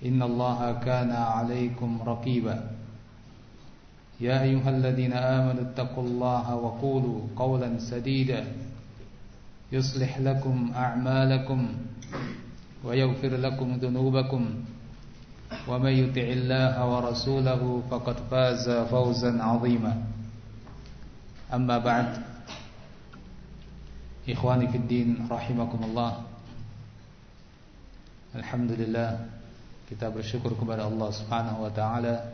إن الله كان عليكم رقيبا. يا أيها الذين آمنوا اتقوا الله وقولوا قولا سديدا. يصلح لكم أعمالكم ويغفر لكم ذنوبكم. ومن يطع الله ورسوله فقد فاز فوزا عظيما. أما بعد إخواني في الدين رحمكم الله. الحمد لله kita bersyukur kepada Allah Subhanahu wa taala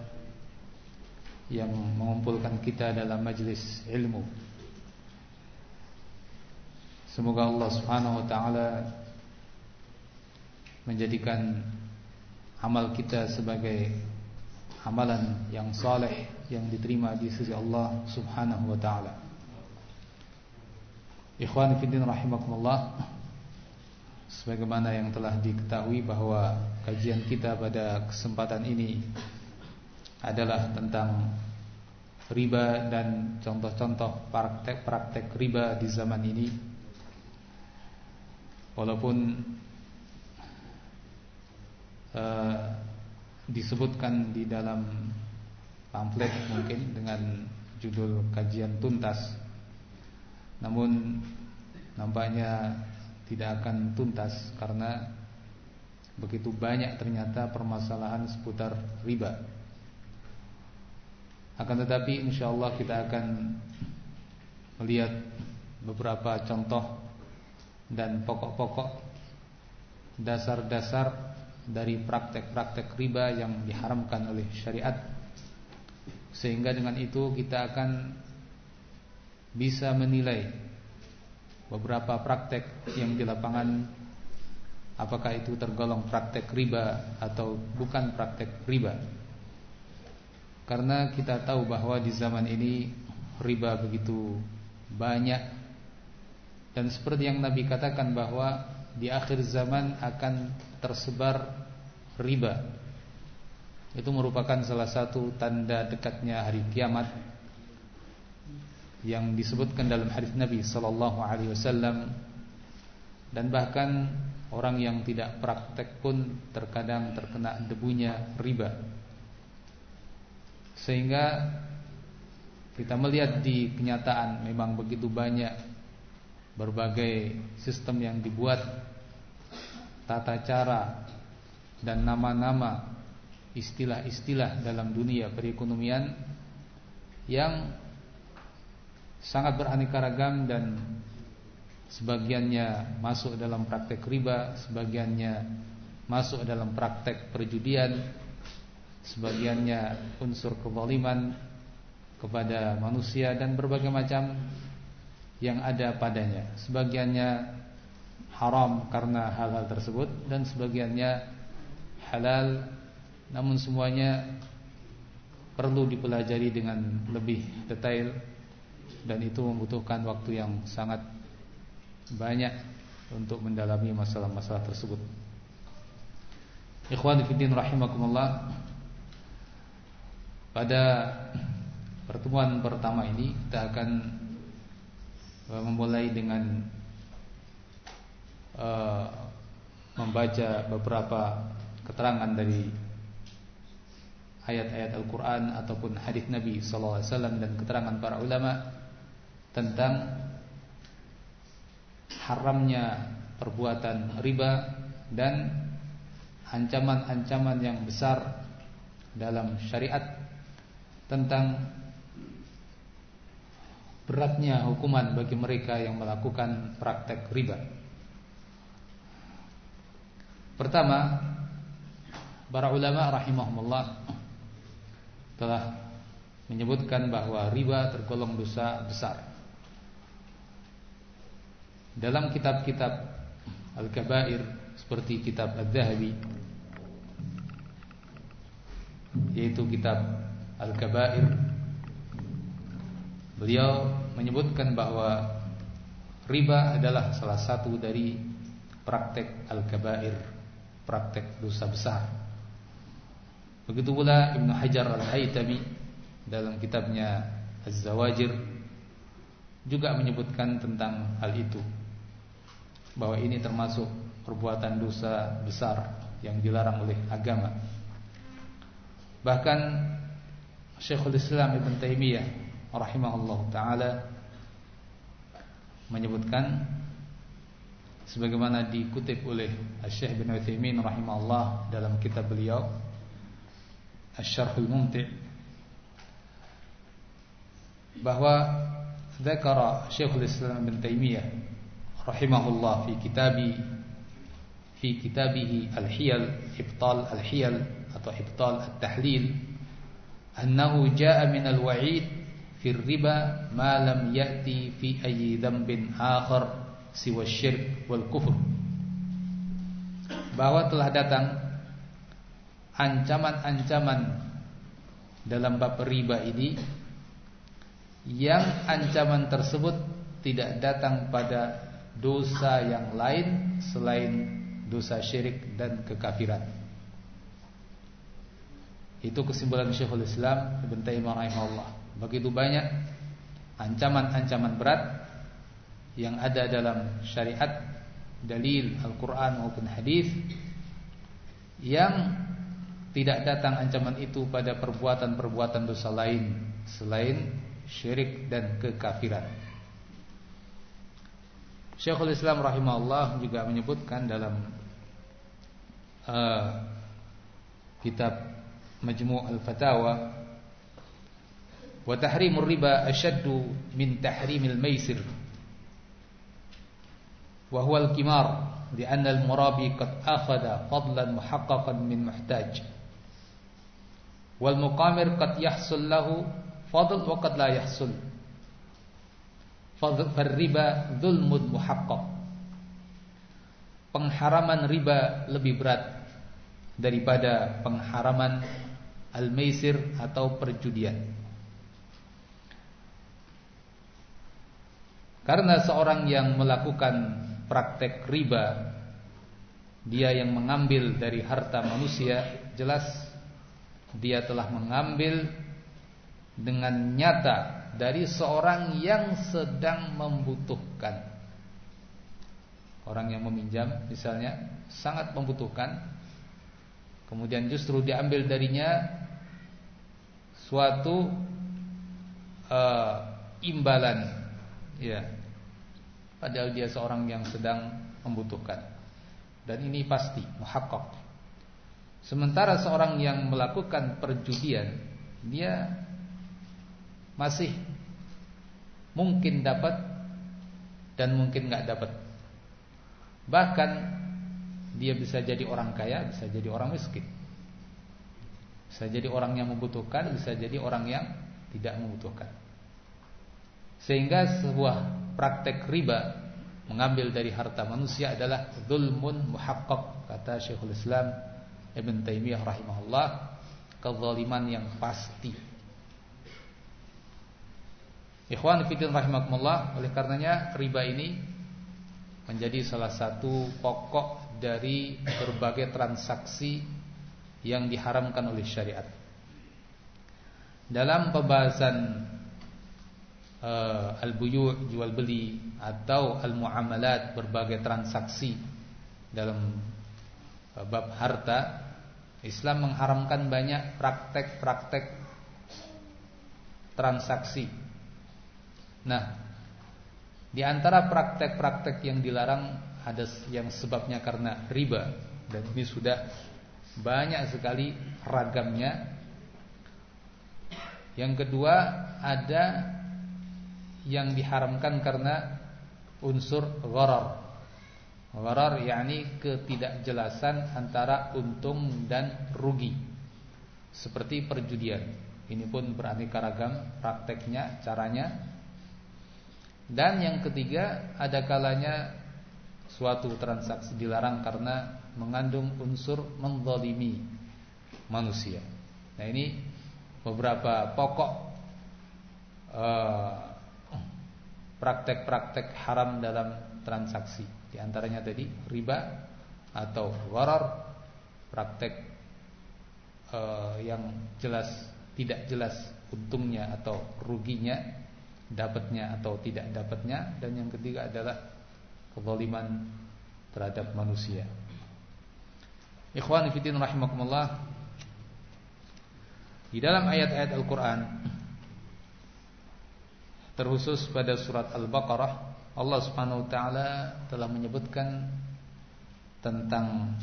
yang mengumpulkan kita dalam majlis ilmu. Semoga Allah Subhanahu wa taala menjadikan amal kita sebagai amalan yang saleh yang diterima di sisi Allah Subhanahu wa taala. Ikhwan fillah rahimakumullah. Sebagaimana yang telah diketahui bahwa kajian kita pada kesempatan ini adalah tentang riba dan contoh-contoh praktek-praktek riba di zaman ini. Walaupun uh, disebutkan di dalam pamflet mungkin dengan judul kajian tuntas, namun nampaknya tidak akan tuntas karena begitu banyak ternyata permasalahan seputar riba. Akan tetapi insya Allah kita akan melihat beberapa contoh dan pokok-pokok dasar-dasar dari praktek-praktek riba yang diharamkan oleh syariat sehingga dengan itu kita akan bisa menilai beberapa praktek yang di lapangan apakah itu tergolong praktek riba atau bukan praktek riba? Karena kita tahu bahwa di zaman ini riba begitu banyak. Dan seperti yang Nabi katakan bahwa di akhir zaman akan tersebar riba. Itu merupakan salah satu tanda dekatnya hari kiamat yang disebutkan dalam hadis Nabi sallallahu alaihi wasallam dan bahkan orang yang tidak praktek pun terkadang terkena debunya riba. Sehingga kita melihat di kenyataan memang begitu banyak berbagai sistem yang dibuat tata cara dan nama-nama istilah-istilah dalam dunia perekonomian yang sangat beraneka ragam dan sebagiannya masuk dalam praktek riba, sebagiannya masuk dalam praktek perjudian, sebagiannya unsur kezaliman kepada manusia dan berbagai macam yang ada padanya. Sebagiannya haram karena hal-hal tersebut dan sebagiannya halal namun semuanya perlu dipelajari dengan lebih detail dan itu membutuhkan waktu yang sangat banyak untuk mendalami masalah-masalah tersebut. Ikhwan fillah rahimakumullah. Pada pertemuan pertama ini kita akan uh, memulai dengan uh, membaca beberapa keterangan dari ayat-ayat Al-Quran ataupun hadis Nabi SAW dan keterangan para ulama tentang haramnya perbuatan riba dan ancaman-ancaman yang besar dalam syariat tentang beratnya hukuman bagi mereka yang melakukan praktek riba. Pertama, para ulama rahimahumullah telah menyebutkan bahwa riba tergolong dosa besar. Dalam kitab-kitab Al-Kabair seperti kitab Al-Zahabi yaitu kitab Al-Kabair beliau menyebutkan bahwa riba adalah salah satu dari praktek Al-Kabair, praktek dosa besar. Begitu pula Ibnu Hajar Al-Haytami dalam kitabnya Az-Zawajir juga menyebutkan tentang hal itu bahwa ini termasuk perbuatan dosa besar yang dilarang oleh agama. Bahkan Syekhul Islam Ibn Taimiyah rahimahullah taala menyebutkan sebagaimana dikutip oleh Syekh bin Utsaimin rahimahullah dalam kitab beliau Asy-Syarhul Mumti' bahwa dzakara Syekhul Islam bin Taimiyah rahimahullah fi kitabi fi kitabihi Al-Hiyal Ibtal Al-Hiyal atau Ibtal At-Tahlil annahu jaa min al-wa'id fi riba ma lam ya'ti fi ayyi dhanbin akhar siwa syirk wal kufur. Bahwa telah datang ancaman-ancaman dalam bab riba ini yang ancaman tersebut tidak datang pada dosa yang lain selain dosa syirik dan kekafiran. Itu kesimpulan Syekhul Islam Ibn Taimiyah rahimahullah. Begitu banyak ancaman-ancaman berat yang ada dalam syariat, dalil Al-Qur'an maupun hadis yang tidak datang ancaman itu pada perbuatan-perbuatan dosa lain selain syirik dan kekafiran. Syekhul Islam rahimahullah juga menyebutkan dalam uh, kitab Majmu' al-Fatawa wa tahrimur riba ashaddu min tahrimil maisir wa huwa al-qimar li'anna al-murabi qad akhadha fadlan muhaqqaqan min muhtaj wal muqamir qad yahsul lahu fadl wa qad la yahsul fadl riba zulmun muhaqqaq. Pengharaman riba lebih berat daripada pengharaman al-maisir atau perjudian. Karena seorang yang melakukan praktek riba dia yang mengambil dari harta manusia jelas dia telah mengambil dengan nyata dari seorang yang sedang membutuhkan. Orang yang meminjam misalnya sangat membutuhkan. Kemudian justru diambil darinya suatu uh, imbalan. Ya. Padahal dia seorang yang sedang membutuhkan. Dan ini pasti muhakkak. Sementara seorang yang melakukan perjudian dia masih mungkin dapat dan mungkin nggak dapat. Bahkan dia bisa jadi orang kaya, bisa jadi orang miskin. Bisa jadi orang yang membutuhkan, bisa jadi orang yang tidak membutuhkan. Sehingga sebuah praktek riba mengambil dari harta manusia adalah zulmun muhaqqaq kata Syekhul Islam Ibn Taimiyah rahimahullah kezaliman yang pasti Ikhwan fillah rahimakumullah, oleh karenanya riba ini menjadi salah satu pokok dari berbagai transaksi yang diharamkan oleh syariat. Dalam pembahasan uh, al-buyu' jual beli atau al-muamalat berbagai transaksi dalam uh, bab harta, Islam mengharamkan banyak praktek-praktek transaksi Nah, di antara praktek-praktek yang dilarang ada yang sebabnya karena riba dan ini sudah banyak sekali ragamnya Yang kedua ada yang diharamkan karena unsur gharar. Gharar yakni ketidakjelasan antara untung dan rugi. Seperti perjudian. Ini pun beraneka ragam prakteknya, caranya. Dan yang ketiga ada kalanya suatu transaksi dilarang karena mengandung unsur menzalimi manusia. Nah, ini beberapa pokok uh, praktek-praktek haram dalam transaksi. Di antaranya tadi riba atau warar, praktek uh, yang jelas tidak jelas untungnya atau ruginya, dapatnya atau tidak dapatnya, dan yang ketiga adalah kezaliman terhadap manusia. Ikhwan fillah rahimakumullah. Di dalam ayat-ayat Al-Qur'an terkhusus pada surat Al-Baqarah Allah Subhanahu wa taala telah menyebutkan tentang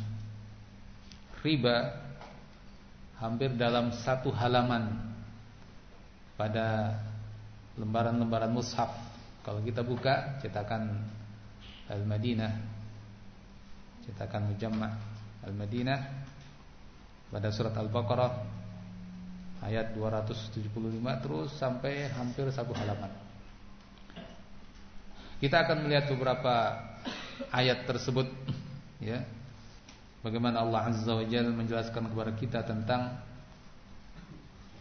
riba hampir dalam satu halaman pada lembaran-lembaran mushaf. Kalau kita buka cetakan Al-Madinah, cetakan Mujamma' Al-Madinah pada surat Al-Baqarah ayat 275 terus sampai hampir satu halaman. Kita akan melihat beberapa ayat tersebut ya. Bagaimana Allah Azza wa Jalla menjelaskan kepada kita tentang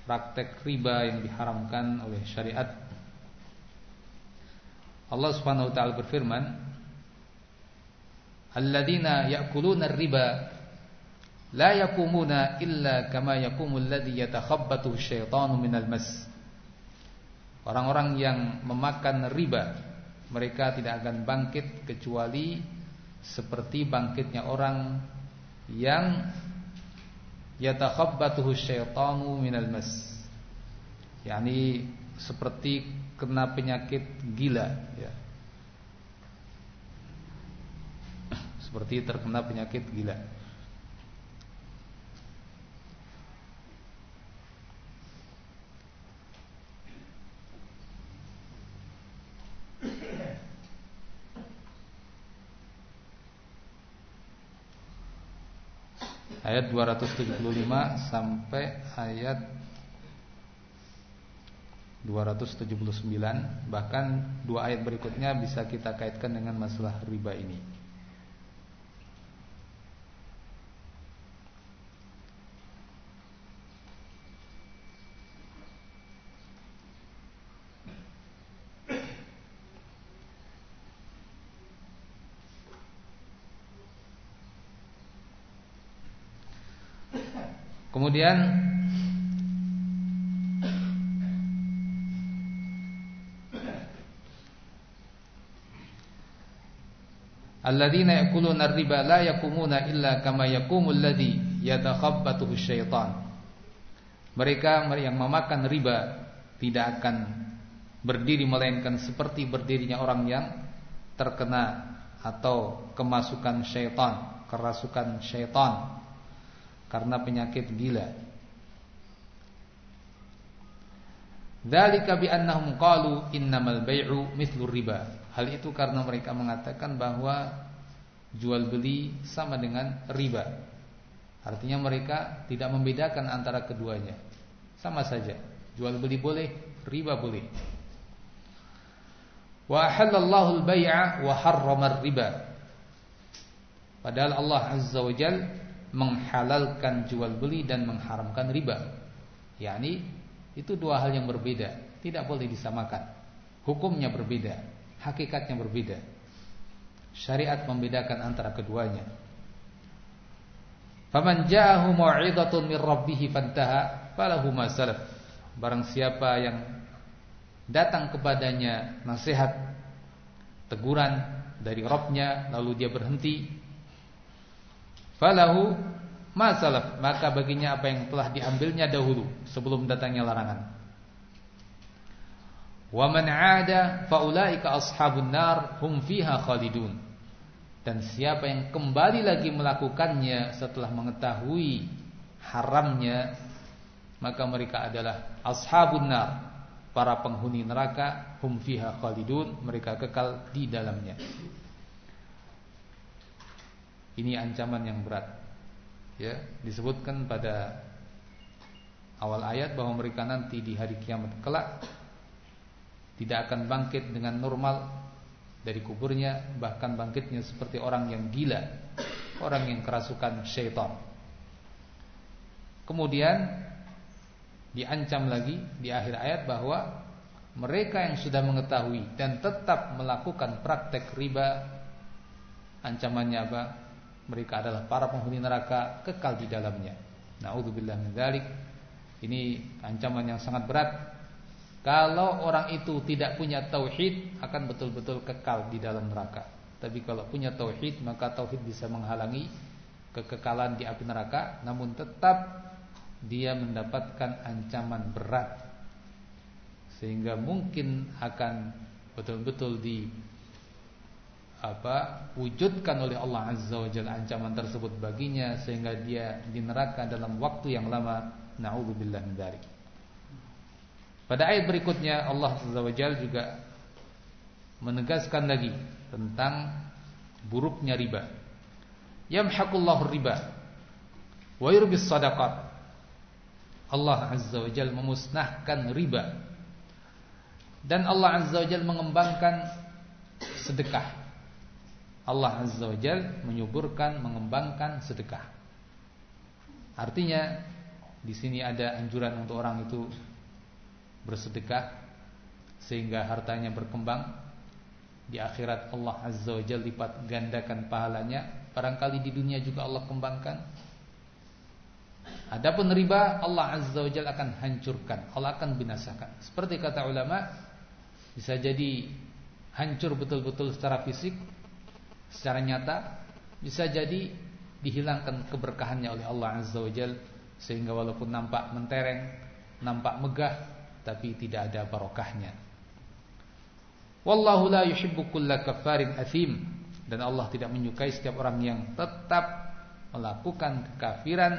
praktek riba yang diharamkan oleh syariat. Allah Subhanahu wa taala berfirman, "Alladzina ya'kuluna riba la yaqumuna illa kama yaqumu alladhi yatakhabbathu syaitanu minal mas." Orang-orang yang memakan riba mereka tidak akan bangkit kecuali seperti bangkitnya orang yang yatakhabbatuhu syaitanu minal mas. yakni seperti kena penyakit gila ya. Seperti terkena penyakit gila. Ayat 275 sampai ayat 279 bahkan dua ayat berikutnya bisa kita kaitkan dengan masalah riba ini. Kemudian Alladzina ya'kuluna ar-riba la yaqumuna illa kama yaqumul ladzi yatakhabbathu syaitan. Mereka yang memakan riba tidak akan berdiri melainkan seperti berdirinya orang yang terkena atau kemasukan syaitan, kerasukan syaitan karena penyakit gila. Dzalika bi annahum qalu innamal bai'u mithlu riba. Hal itu karena mereka mengatakan bahwa jual beli sama dengan riba. Artinya mereka tidak membedakan antara keduanya. Sama saja. Jual beli boleh, riba boleh. Wa halallahu al-bai'a wa harrama riba Padahal Allah Azza wa Jalla menghalalkan jual beli dan mengharamkan riba. yakni itu dua hal yang berbeda, tidak boleh disamakan. Hukumnya berbeda, hakikatnya berbeda. Syariat membedakan antara keduanya. Faman ja'ahu mau'izatun min rabbih fantaha falahu ma. Barang siapa yang datang kepadanya nasihat teguran dari Rabbnya lalu dia berhenti falahu masalah maka baginya apa yang telah diambilnya dahulu sebelum datangnya larangan. Wa man 'ada faulaika ashabun nar hum fiha khalidun. Dan siapa yang kembali lagi melakukannya setelah mengetahui haramnya maka mereka adalah ashabun nar, para penghuni neraka, hum fiha khalidun, mereka kekal di dalamnya. Ini ancaman yang berat. Ya, disebutkan pada awal ayat bahwa mereka nanti di hari kiamat kelak tidak akan bangkit dengan normal dari kuburnya, bahkan bangkitnya seperti orang yang gila, orang yang kerasukan syaitan. Kemudian diancam lagi di akhir ayat bahwa mereka yang sudah mengetahui dan tetap melakukan praktek riba ancamannya apa? Mereka adalah para penghuni neraka kekal di dalamnya. Nauzubillah min dzalik. Ini ancaman yang sangat berat. Kalau orang itu tidak punya tauhid akan betul-betul kekal di dalam neraka. Tapi kalau punya tauhid maka tauhid bisa menghalangi kekekalan di api neraka namun tetap dia mendapatkan ancaman berat sehingga mungkin akan betul-betul di apa wujudkan oleh Allah Azza wa Jalla ancaman tersebut baginya sehingga dia di neraka dalam waktu yang lama naudzubillah min dzalik. Pada ayat berikutnya Allah Azza wa Jalla juga menegaskan lagi tentang buruknya riba. Yamhaqullahu riba wa yurbis sadaqat. Allah Azza wa Jalla memusnahkan riba. Dan Allah Azza wa Jalla mengembangkan sedekah. Allah Azza wa Jal menyuburkan, mengembangkan sedekah. Artinya di sini ada anjuran untuk orang itu bersedekah sehingga hartanya berkembang. Di akhirat Allah Azza wa Jal lipat gandakan pahalanya. Barangkali di dunia juga Allah kembangkan. Adapun riba Allah Azza wa Jal akan hancurkan, Allah akan binasakan. Seperti kata ulama, bisa jadi hancur betul-betul secara fisik secara nyata bisa jadi dihilangkan keberkahannya oleh Allah Azza wa Jal sehingga walaupun nampak mentereng, nampak megah tapi tidak ada barokahnya. Wallahu la yuhibbu kulla kafarin athim dan Allah tidak menyukai setiap orang yang tetap melakukan kekafiran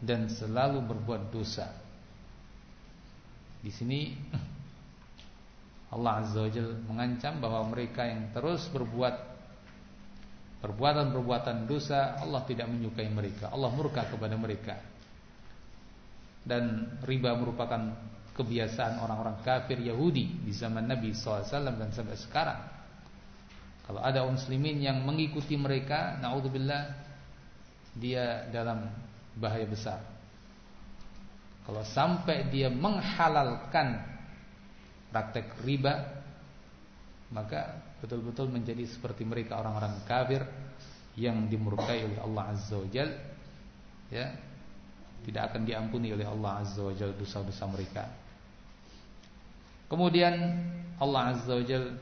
dan selalu berbuat dosa. Di sini Allah Azza wa Jalla mengancam bahwa mereka yang terus berbuat perbuatan-perbuatan dosa Allah tidak menyukai mereka. Allah murka kepada mereka. Dan riba merupakan kebiasaan orang-orang kafir Yahudi di zaman Nabi SAW dan sampai sekarang. Kalau ada muslimin yang mengikuti mereka naudzubillah dia dalam bahaya besar. Kalau sampai dia menghalalkan praktek riba maka betul-betul menjadi seperti mereka orang-orang kafir yang dimurkai oleh Allah Azza wa Jal ya. Tidak akan diampuni oleh Allah Azza wa Jal dosa-dosa mereka. Kemudian Allah Azza wa Jal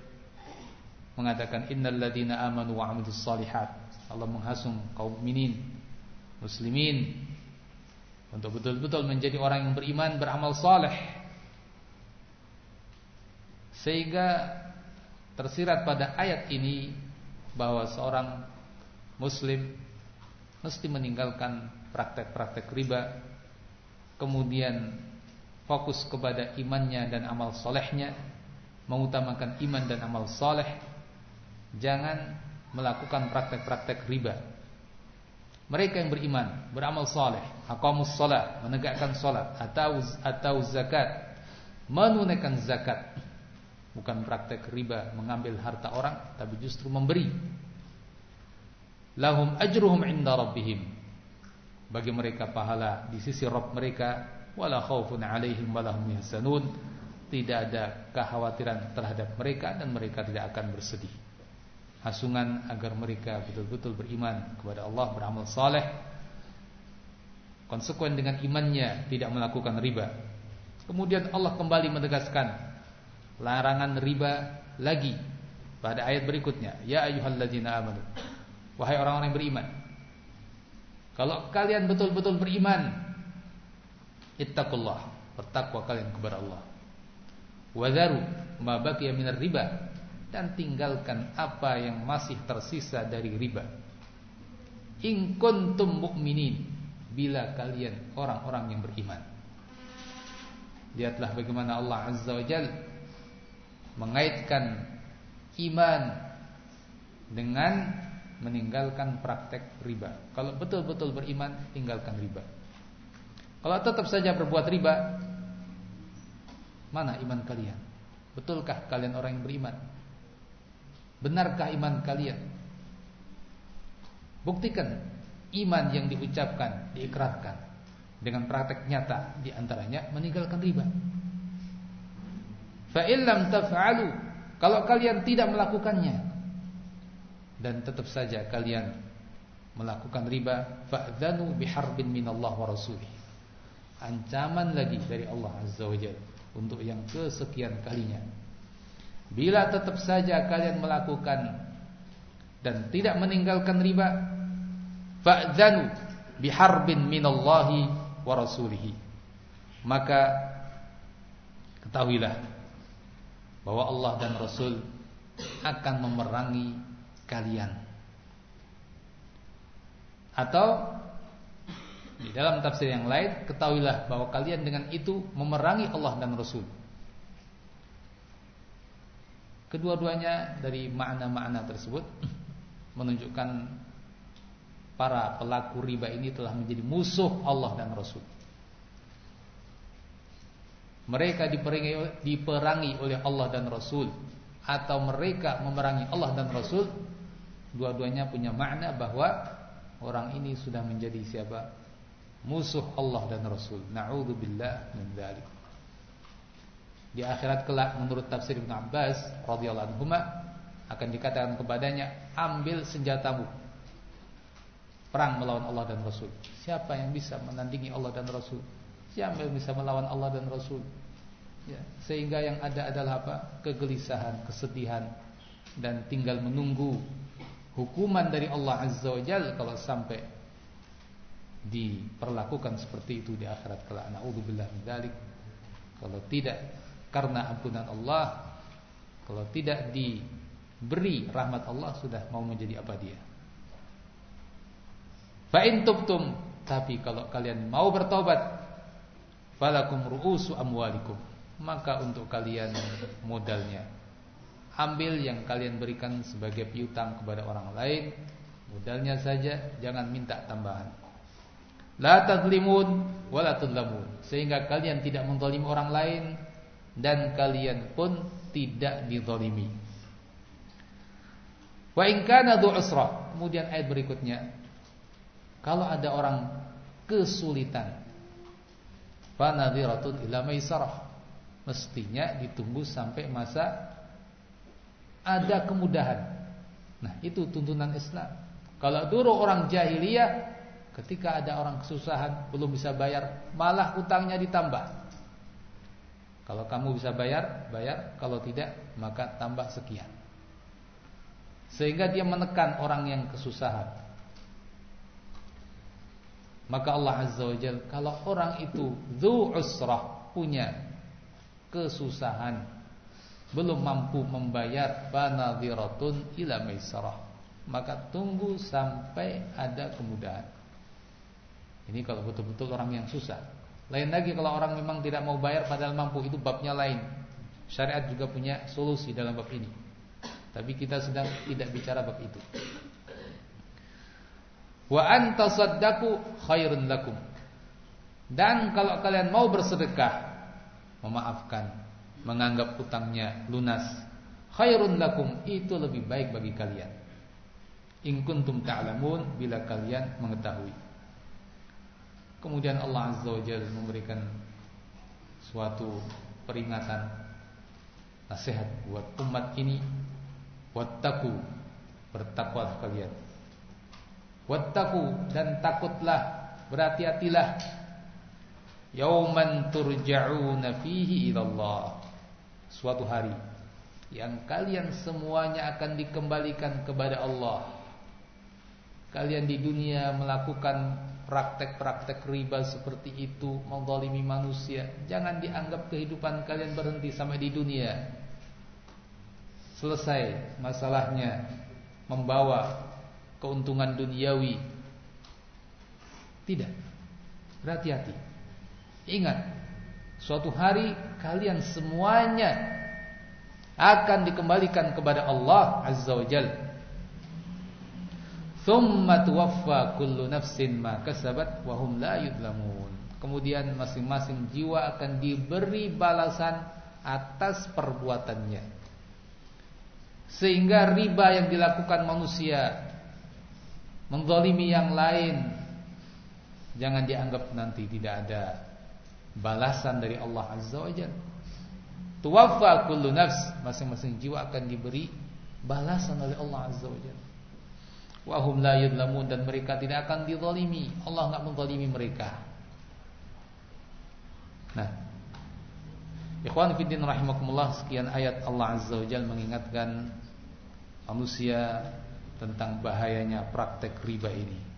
mengatakan innal ladina amanu wa amilus salihat Allah menghasung kaum minin muslimin untuk betul-betul menjadi orang yang beriman beramal saleh. Sehingga tersirat pada ayat ini bahwa seorang muslim mesti meninggalkan praktek-praktek riba kemudian fokus kepada imannya dan amal solehnya mengutamakan iman dan amal soleh jangan melakukan praktek-praktek riba. Mereka yang beriman beramal soleh aqamus salat menegakkan salat atau atau zakat menunaikan zakat Bukan praktek riba mengambil harta orang Tapi justru memberi. Lahum ajruhum inda rabbihim. Bagi mereka pahala Di sisi Rabb mereka Wala khawfun alaihim walahum yahsanun Tidak ada kekhawatiran terhadap mereka Dan mereka tidak akan bersedih. Hasungan agar mereka betul-betul beriman Kepada Allah beramal saleh. Konsekuen dengan imannya Tidak melakukan riba. Kemudian Allah kembali menegaskan larangan riba lagi pada ayat berikutnya. Ya ayyuhalladzina amanu. Wahai orang-orang yang beriman. Kalau kalian betul-betul beriman ittaqullah bertakwa kalian kepada Allah. Wadharu ma baqiya minar riba dan tinggalkan apa yang masih tersisa dari riba. In kuntum mu'minin bila kalian orang-orang yang beriman. Lihatlah bagaimana Allah Azza wa Jal mengaitkan iman dengan meninggalkan praktek riba. Kalau betul-betul beriman, tinggalkan riba. Kalau tetap saja berbuat riba, mana iman kalian? Betulkah kalian orang yang beriman? Benarkah iman kalian? Buktikan iman yang diucapkan, diikrarkan dengan praktek nyata di antaranya meninggalkan riba. Fa illam taf'alu, kalau kalian tidak melakukannya, dan tetap saja kalian melakukan riba fa'dzanu biharbin minallah wa rasulih. Ancaman lagi dari Allah azza wajalla untuk yang kesekian kalinya. Bila tetap saja kalian melakukan dan tidak meninggalkan riba fa'dzanu biharbin minallahi wa rasulih maka ketahuilah bahwa Allah dan Rasul akan memerangi kalian. Atau di dalam tafsir yang lain ketahuilah bahwa kalian dengan itu memerangi Allah dan Rasul. Kedua-duanya dari makna-makna tersebut menunjukkan para pelaku riba ini telah menjadi musuh Allah dan Rasul. Mereka diperangi, diperangi oleh Allah dan Rasul atau mereka memerangi Allah dan Rasul Dua-duanya punya makna bahwa orang ini sudah menjadi siapa? Musuh Allah dan Rasul. Na'udzubillah min dzalik. Di akhirat kelak menurut tafsir Ibnu Abbas radhiyallahu anhu akan dikatakan kepadanya, "Ambil senjatamu." Perang melawan Allah dan Rasul. Siapa yang bisa menandingi Allah dan Rasul? Siapa yang bisa melawan Allah dan Rasul? Ya, sehingga yang ada adalah apa? Kegelisahan, kesedihan dan tinggal menunggu hukuman dari Allah Azza wa Jalla kalau sampai diperlakukan seperti itu di akhirat kelak. Nauzubillah min. Kalau tidak karena ampunan Allah, kalau tidak diberi rahmat Allah sudah mau menjadi apa dia? Fa in tubtum, tapi kalau kalian mau bertobat, falakum ru'usu amwalikum. Maka untuk kalian modalnya Ambil yang kalian berikan sebagai piutang kepada orang lain. Modalnya saja Jangan minta tambahan. La tazlimun wa la Sehingga kalian tidak menzalimi orang lain Dan kalian pun tidak dizalimi. Wa in kana usrah Kemudian ayat berikutnya. Kalau ada orang kesulitan Fanadhiratun ila maisarah Mestinya ditunggu sampai masa ada kemudahan. Nah, itu tuntunan Islam. Kalau dulu orang jahiliyah ketika ada orang kesusahan belum bisa bayar, malah utangnya ditambah. Kalau kamu bisa bayar, bayar, kalau tidak maka tambah sekian. Sehingga dia menekan orang yang kesusahan. Maka Allah Azza wa Jalla kalau orang itu dzu usrah punya kesusahan. Belum mampu membayar banadhiratun ila maisarah. Maka tunggu sampai ada kemudahan. Ini kalau betul-betul orang yang susah. Lain lagi kalau orang memang tidak mau bayar padahal mampu itu babnya lain. Syariat juga punya solusi dalam bab ini. Tapi kita sedang tidak bicara bab itu. Wa antasaddaqu khairun lakum. Dan kalau kalian mau bersedekah memaafkan menganggap utangnya lunas. Khairun lakum itu lebih baik bagi kalian. In kuntum ta'lamun bila kalian mengetahui. Kemudian Allah azza wajalla memberikan suatu peringatan nasihat buat umat ini. Wattaqu bertakwa kalian wattaqu dan takutlah berhati-hatilah yauman turja'una fihi ila Allah suatu hari yang kalian semuanya akan dikembalikan kepada Allah. Kalian di dunia melakukan praktek-praktek riba seperti itu, menzalimi manusia, jangan dianggap kehidupan kalian berhenti sampai di dunia. Selesai masalahnya membawa keuntungan duniawi. Tidak. Berhati-hati. Ingat Suatu hari kalian semuanya akan dikembalikan kepada Allah Azza wa Jalla. Thumma tuwaffa kullu nafsin ma kasabat wa hum la yudlamun. Kemudian masing-masing jiwa akan diberi balasan atas perbuatannya. Sehingga riba yang dilakukan manusia menzalimi yang lain jangan dianggap nanti tidak ada balasan dari Allah Azza wa Jalla. Tuwaffa kullu nafs, masing-masing jiwa akan diberi balasan oleh Allah Azza wa Jalla. Wa hum la yudlamun dan mereka tidak akan dizalimi. Allah enggak menzalimi mereka. Nah, Ikhwan fillah rahimakumullah sekian ayat Allah Azza wa Jalla mengingatkan manusia tentang bahayanya praktek riba ini.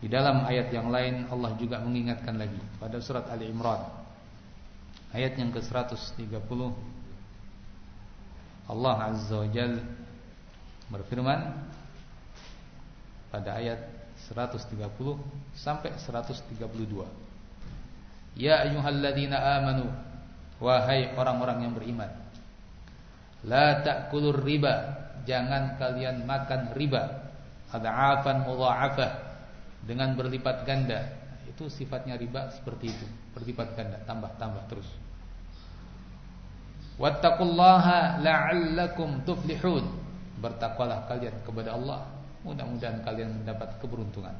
Di dalam ayat yang lain Allah juga mengingatkan lagi pada surat Ali Imran. Ayat yang ke-130. Allah Azza wa Jal berfirman pada ayat 130 sampai 132 Ya ayyuhalladzina amanu wahai orang-orang yang beriman. La ta'kulur riba jangan kalian makan riba. Ad'afan mudha'afah dengan berlipat ganda. Itu sifatnya riba seperti itu, berlipat ganda, tambah-tambah terus. Wattaqullaha la'allakum tuflihun. Bertakwalah kalian kepada Allah, mudah-mudahan kalian mendapat keberuntungan.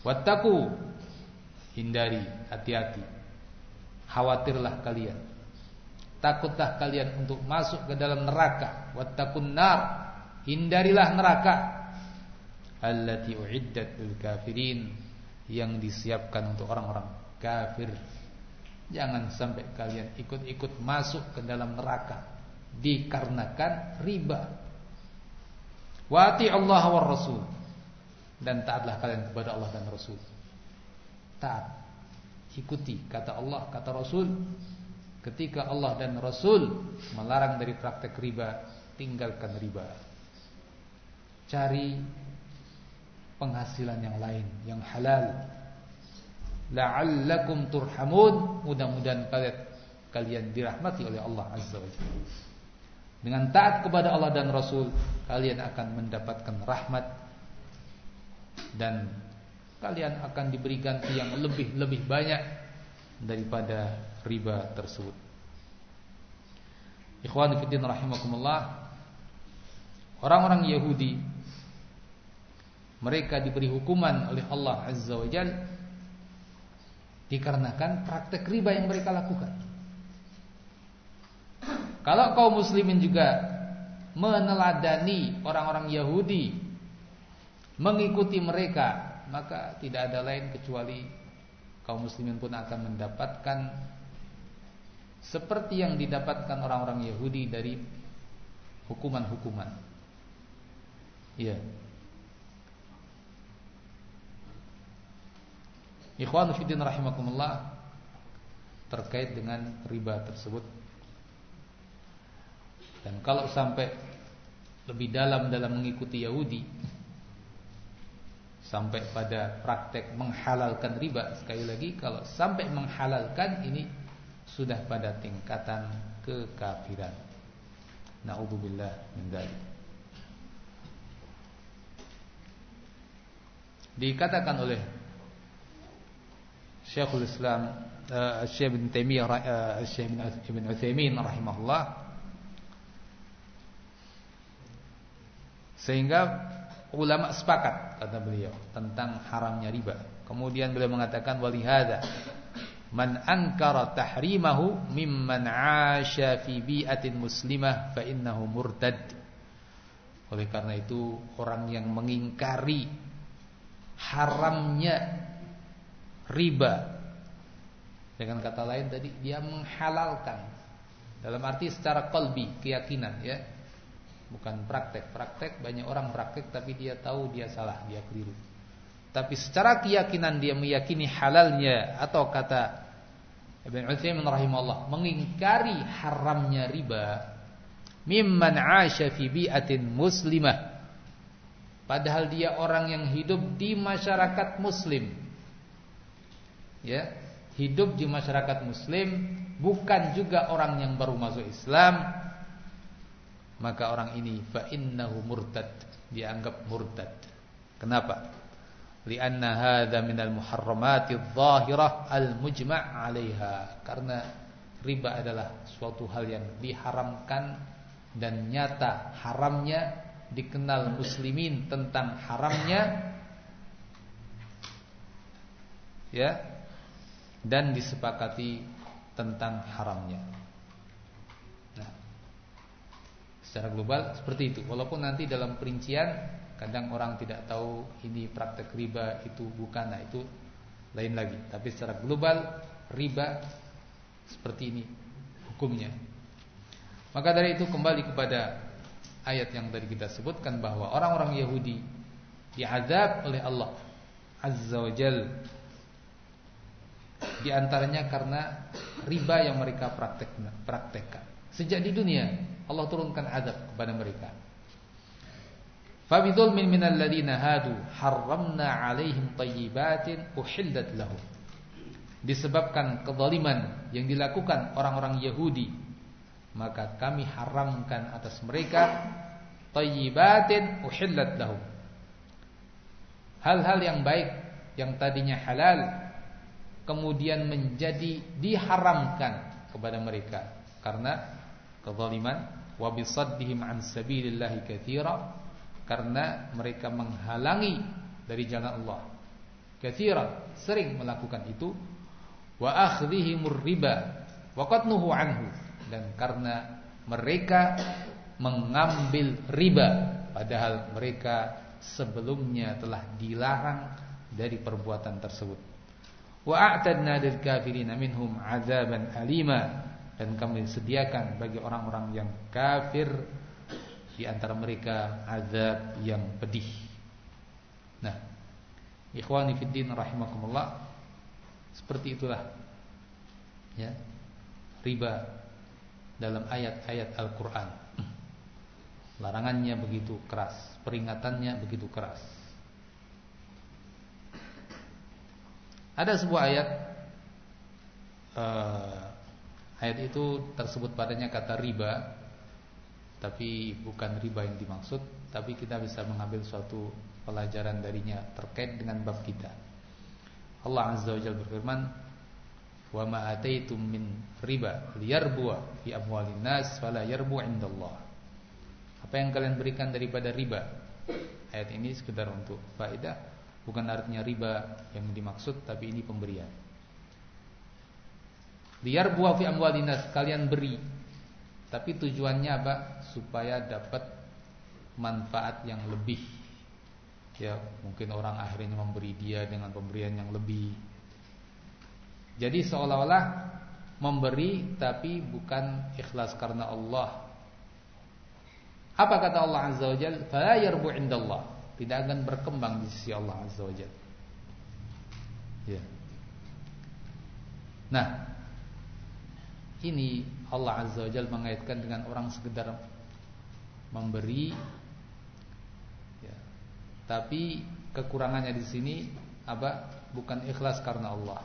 Wattaqu hindari, hati-hati. Khawatirlah kalian. Takutlah kalian untuk masuk ke dalam neraka. Wattaqun nar. Hindarilah neraka allati uiddat lil kafirin yang disiapkan untuk orang-orang kafir. Jangan sampai kalian ikut-ikut masuk ke dalam neraka dikarenakan riba. Wati Allah wa Rasul dan taatlah kalian kepada Allah dan Rasul. Taat. Ikuti kata Allah, kata Rasul. Ketika Allah dan Rasul melarang dari praktek riba, tinggalkan riba. Cari penghasilan yang lain yang halal. La'allakum turhamun, mudah-mudahan kalian kalian dirahmati oleh Allah Azza wa Jalla. Dengan taat kepada Allah dan Rasul, kalian akan mendapatkan rahmat dan kalian akan diberi ganti yang lebih-lebih banyak daripada riba tersebut. Ikhwan fillah rahimakumullah. Orang-orang Yahudi mereka diberi hukuman oleh Allah Azza wa Jal dikarenakan praktek riba yang mereka lakukan. Kalau kaum muslimin juga meneladani orang-orang Yahudi mengikuti mereka, maka tidak ada lain kecuali kaum muslimin pun akan mendapatkan seperti yang didapatkan orang-orang Yahudi dari hukuman-hukuman. Iya. Ikhwan fillah rahimakumullah terkait dengan riba tersebut. Dan kalau sampai lebih dalam dalam mengikuti Yahudi sampai pada praktek menghalalkan riba sekali lagi kalau sampai menghalalkan ini sudah pada tingkatan kekafiran. Nauzubillah min. Dikatakan oleh Syekhul Islam uh, Syekh bin Taimiyah uh, Syekh bin Utsaimin rahimahullah sehingga ulama sepakat kata beliau tentang haramnya riba. Kemudian beliau mengatakan walihada man ankara tahrimahu mimman 'asha fi bi'atin muslimah fa innahu murtad. Oleh karena itu orang yang mengingkari haramnya riba. Dengan kata lain tadi dia menghalalkan dalam arti secara kolbi keyakinan ya. Bukan praktek. Praktek banyak orang praktek tapi dia tahu dia salah, dia keliru. Tapi secara keyakinan dia meyakini halalnya atau kata Ibn Utsaimin rahimahullah mengingkari haramnya riba mimman 'asha fi bi'atin muslimah padahal dia orang yang hidup di masyarakat muslim ya. Hidup di masyarakat muslim bukan juga orang yang baru masuk Islam. Maka orang ini fa murtad. Dianggap murtad. Kenapa? Lianna hadza minal muharramati adh-dhahirah al-mujma' 'alaiha. Karena riba adalah suatu hal yang diharamkan dan nyata haramnya. Dikenal muslimin tentang haramnya. Ya dan disepakati tentang haramnya. Nah, secara global seperti itu. Walaupun nanti dalam perincian kadang orang tidak tahu ini praktek riba itu bukan, nah itu lain lagi. Tapi secara global riba seperti ini hukumnya. Maka dari itu kembali kepada ayat yang tadi kita sebutkan bahwa orang-orang Yahudi diazab oleh Allah Azza wa Jalla di antaranya karena riba yang mereka praktekkan. Sejak di dunia Allah turunkan azab kepada mereka. Fabidhulmin minal ladina hadu harramna 'alaihim thayyibatin uhillat lahum. Disebabkan kezaliman yang dilakukan orang-orang Yahudi, maka kami haramkan atas mereka thayyibatin uhillat lahum. Hal-hal yang baik yang tadinya halal kemudian menjadi diharamkan kepada mereka. Karena kezaliman wa bisaddihim an sabilillahi katsira karena mereka menghalangi dari jalan Allah. Katsira sering melakukan itu. Wa akhdhihimur riba wa qatnuhu anhu. Dan karena mereka mengambil riba padahal mereka sebelumnya telah dilarang dari perbuatan tersebut Wa a'tadna lil kafirina minhum 'adzaban alima dan kami sediakan bagi orang-orang yang kafir di antara mereka azab yang pedih. Nah, ikhwani fiddin rahimakumullah seperti itulah ya riba dalam ayat-ayat Al-Qur'an. Larangannya begitu keras, peringatannya begitu keras. Ada sebuah ayat. Uh, Ayat itu tersebut padanya kata riba Tapi bukan riba yang dimaksud Tapi kita bisa mengambil suatu pelajaran darinya Terkait dengan bab kita. Allah Azza wa Jalla berfirman Wa ma ataitum min riba liyarbuwa fi amwalin nas fala yarbu indallah. Apa yang kalian berikan daripada riba? Ayat ini sekedar untuk faedah Bukan artinya riba yang dimaksud Tapi ini pemberian. Biar buah fi amwalinas Kalian beri. Tapi tujuannya apa? Supaya dapat manfaat yang lebih. Ya mungkin orang akhirnya memberi dia Dengan pemberian yang lebih. Jadi seolah-olah Memberi tapi bukan ikhlas karena Allah. Apa kata Allah Azza wa Jalla Fala yarbu indallah tidak akan berkembang di sisi Allah Azza wa Jalla. Ya. Nah, ini Allah Azza wa Jalla mengaitkan dengan orang sekedar memberi ya. Tapi kekurangannya di sini apa? Bukan ikhlas karena Allah.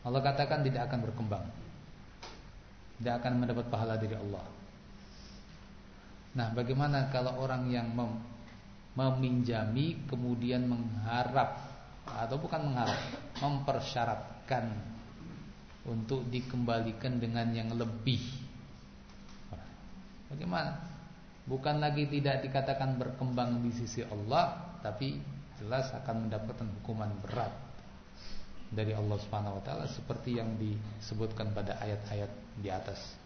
Allah katakan tidak akan berkembang. Tidak akan mendapat pahala dari Allah. Nah, bagaimana kalau orang yang mem meminjami kemudian mengharap atau bukan mengharap, mempersyaratkan untuk dikembalikan dengan yang lebih. Bagaimana? Bukan lagi tidak dikatakan berkembang di sisi Allah, tapi jelas akan mendapatkan hukuman berat dari Allah Subhanahu wa taala seperti yang disebutkan pada ayat-ayat di atas.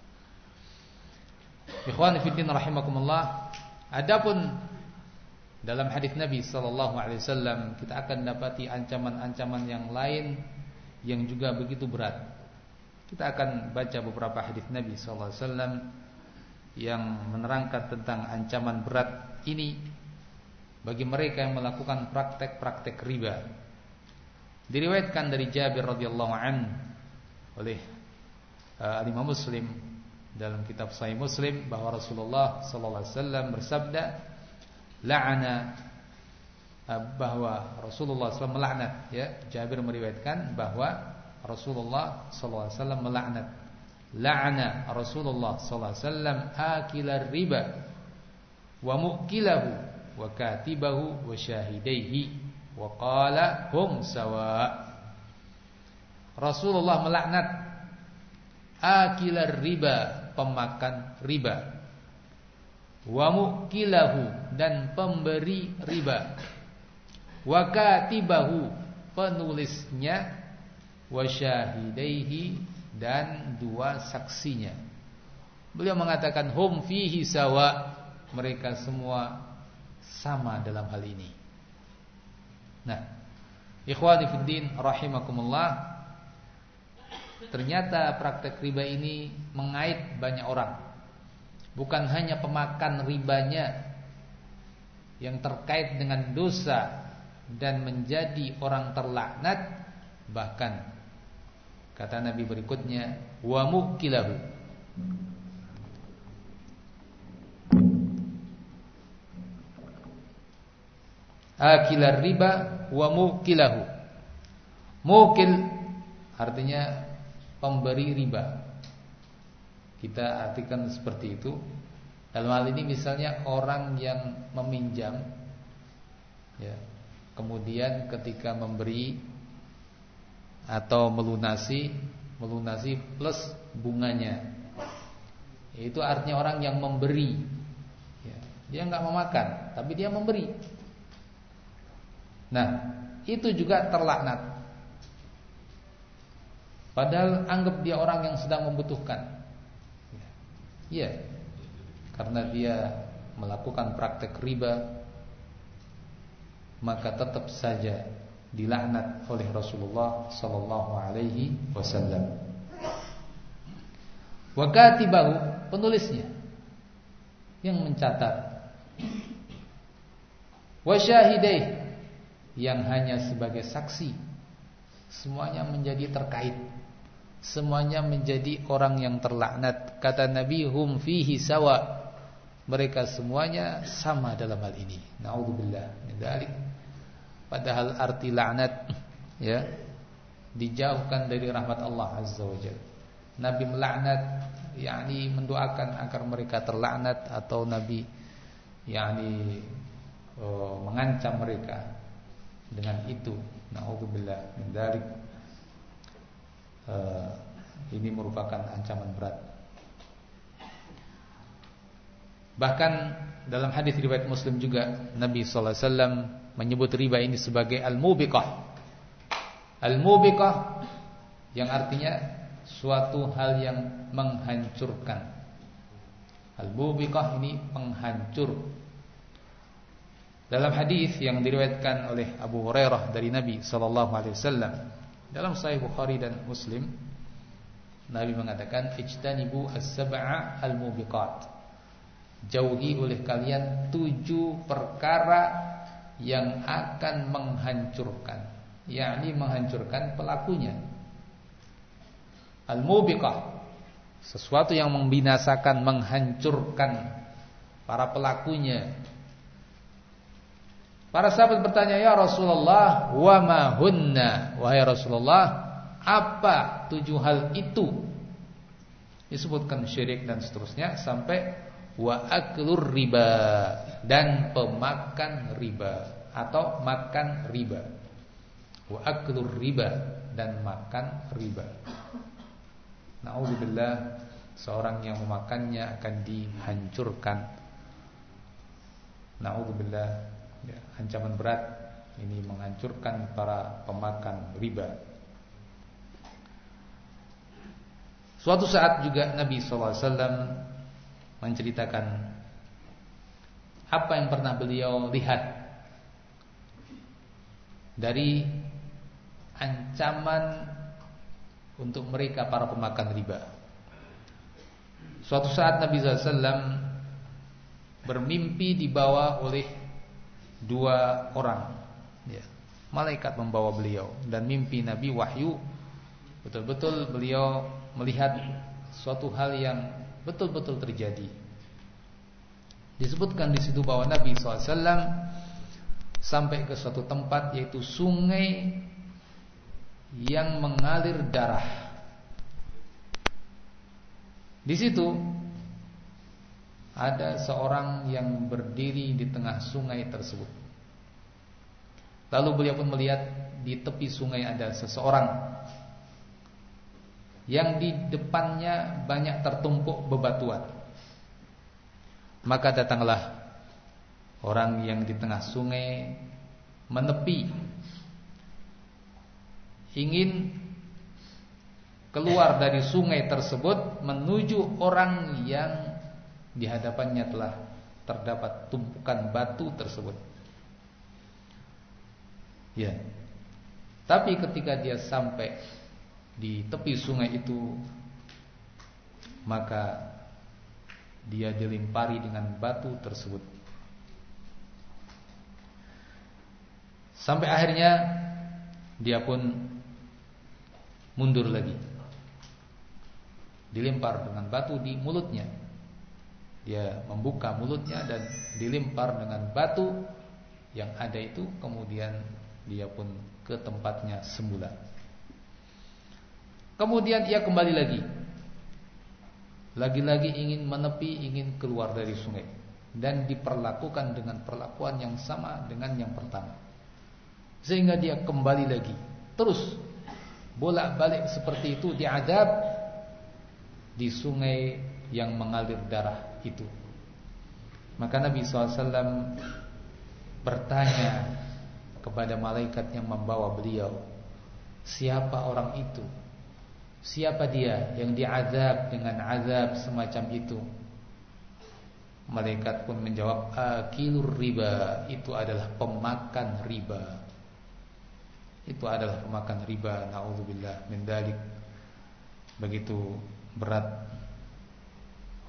Ikhwan fillah rahimakumullah. Adapun dalam hadis Nabi sallallahu alaihi wasallam kita akan dapati ancaman-ancaman yang lain yang juga begitu berat. Kita akan baca beberapa hadis Nabi sallallahu alaihi wasallam yang menerangkan tentang ancaman berat ini bagi mereka yang melakukan praktek-praktek riba. Diriwayatkan dari Jabir radhiyallahu an oleh uh, Imam Muslim dalam kitab Sahih Muslim bahwa Rasulullah sallallahu alaihi wasallam bersabda, "La'ana eh, bahwa Rasulullah SAW melaknat ya. Jabir meriwayatkan bahwa Rasulullah SAW melaknat. La'ana Rasulullah SAW akilar riba wa mukilahu wa katibahu wa syahidaihi wa qala hum sawa. Rasulullah melaknat akilar riba pemakan riba wa mukilahu dan pemberi riba wa katibahu penulisnya wa syahidaihi dan dua saksinya. Beliau mengatakan hum fihi sawa, mereka semua sama dalam hal ini. Nah, ikhwani fiddin rahimakumullah. Ternyata praktek riba ini mengait banyak orang. Bukan hanya pemakan ribanya yang terkait dengan dosa dan menjadi orang terlaknat, bahkan Kata Nabi berikutnya, wa mukilahu. Akilar riba wa mukilahu. Mukil artinya pemberi riba. Kita artikan seperti itu. Dalam hal ini misalnya orang yang meminjam ya, kemudian ketika memberi atau melunasi melunasi plus bunganya itu artinya orang yang memberi ya, dia nggak memakan tapi dia memberi nah itu juga terlaknat padahal anggap dia orang yang sedang membutuhkan ya karena dia melakukan praktek riba maka tetap saja dilaknat oleh Rasulullah sallallahu alaihi wasallam. Wa katibahu penulisnya yang mencatat. Wa syahidai yang hanya sebagai saksi. Semuanya menjadi terkait. Semuanya menjadi orang yang terlaknat. Kata Nabi hum fihi sawa. Mereka semuanya sama dalam hal ini. Nauzubillah min dzalik. Padahal arti laknat ya dijauhkan dari rahmat Allah Azza wa Jalla. Nabi melaknat yakni mendoakan agar mereka terlaknat atau Nabi yakni oh, mengancam mereka dengan itu. Nauzubillah min dzalik. Uh, ini merupakan ancaman berat. Bahkan dalam hadis riwayat Muslim juga Nabi sallallahu alaihi wasallam menyebut riba ini sebagai al-mubiqah. Al-mubiqah yang artinya suatu hal yang menghancurkan. Al-mubiqah ini penghancur. Dalam hadis yang diriwayatkan oleh Abu Hurairah dari Nabi sallallahu alaihi wasallam dalam Sahih Bukhari dan Muslim Nabi mengatakan ijtanibu as-sab'a al-mubiqat. Jauhi oleh kalian tujuh perkara yang akan menghancurkan yakni menghancurkan pelakunya al-mubiqah sesuatu yang membinasakan menghancurkan para pelakunya Para sahabat bertanya ya Rasulullah wa ma hunna wahai Rasulullah apa tujuh hal itu disebutkan syirik dan seterusnya sampai wa aklur riba dan pemakan riba atau makan riba. Wa aklur riba dan makan riba. Nauzubillah seorang yang memakannya akan dihancurkan. Nauzubillah ya, ancaman berat ini menghancurkan para pemakan riba. Suatu saat juga Nabi SAW menceritakan apa yang pernah beliau lihat dari ancaman untuk mereka para pemakan riba. Suatu saat Nabi SAW bermimpi dibawa oleh dua orang. Ya. Malaikat membawa beliau dan mimpi Nabi wahyu betul-betul beliau melihat suatu hal yang betul-betul terjadi. Disebutkan di situ bahwa Nabi SAW sampai ke suatu tempat yaitu sungai yang mengalir darah. Di situ ada seorang yang berdiri di tengah sungai tersebut. Lalu beliau pun melihat di tepi sungai ada seseorang yang di depannya banyak tertumpuk bebatuan. Maka datanglah orang yang di tengah sungai menepi ingin keluar dari sungai tersebut menuju orang yang di hadapannya telah terdapat tumpukan batu tersebut. Ya. Tapi ketika dia sampai di tepi sungai itu maka dia dilimpari dengan batu tersebut. Sampai akhirnya dia pun mundur lagi. Dilempar dengan batu di mulutnya. Dia membuka mulutnya dan dilempar dengan batu yang ada itu kemudian dia pun ke tempatnya semula. Kemudian ia kembali lagi. Lagi-lagi ingin menepi, ingin keluar dari sungai dan diperlakukan dengan perlakuan yang sama dengan yang pertama. Sehingga dia kembali lagi. Terus bolak-balik seperti itu diadab di sungai yang mengalir darah itu. Maka Nabi SAW bertanya kepada malaikat yang membawa beliau, siapa orang itu? Siapa dia yang diazab dengan azab semacam itu? Malaikat pun menjawab, akilur riba, itu adalah pemakan riba. Itu adalah pemakan riba, naudzubillah min dalik. Begitu berat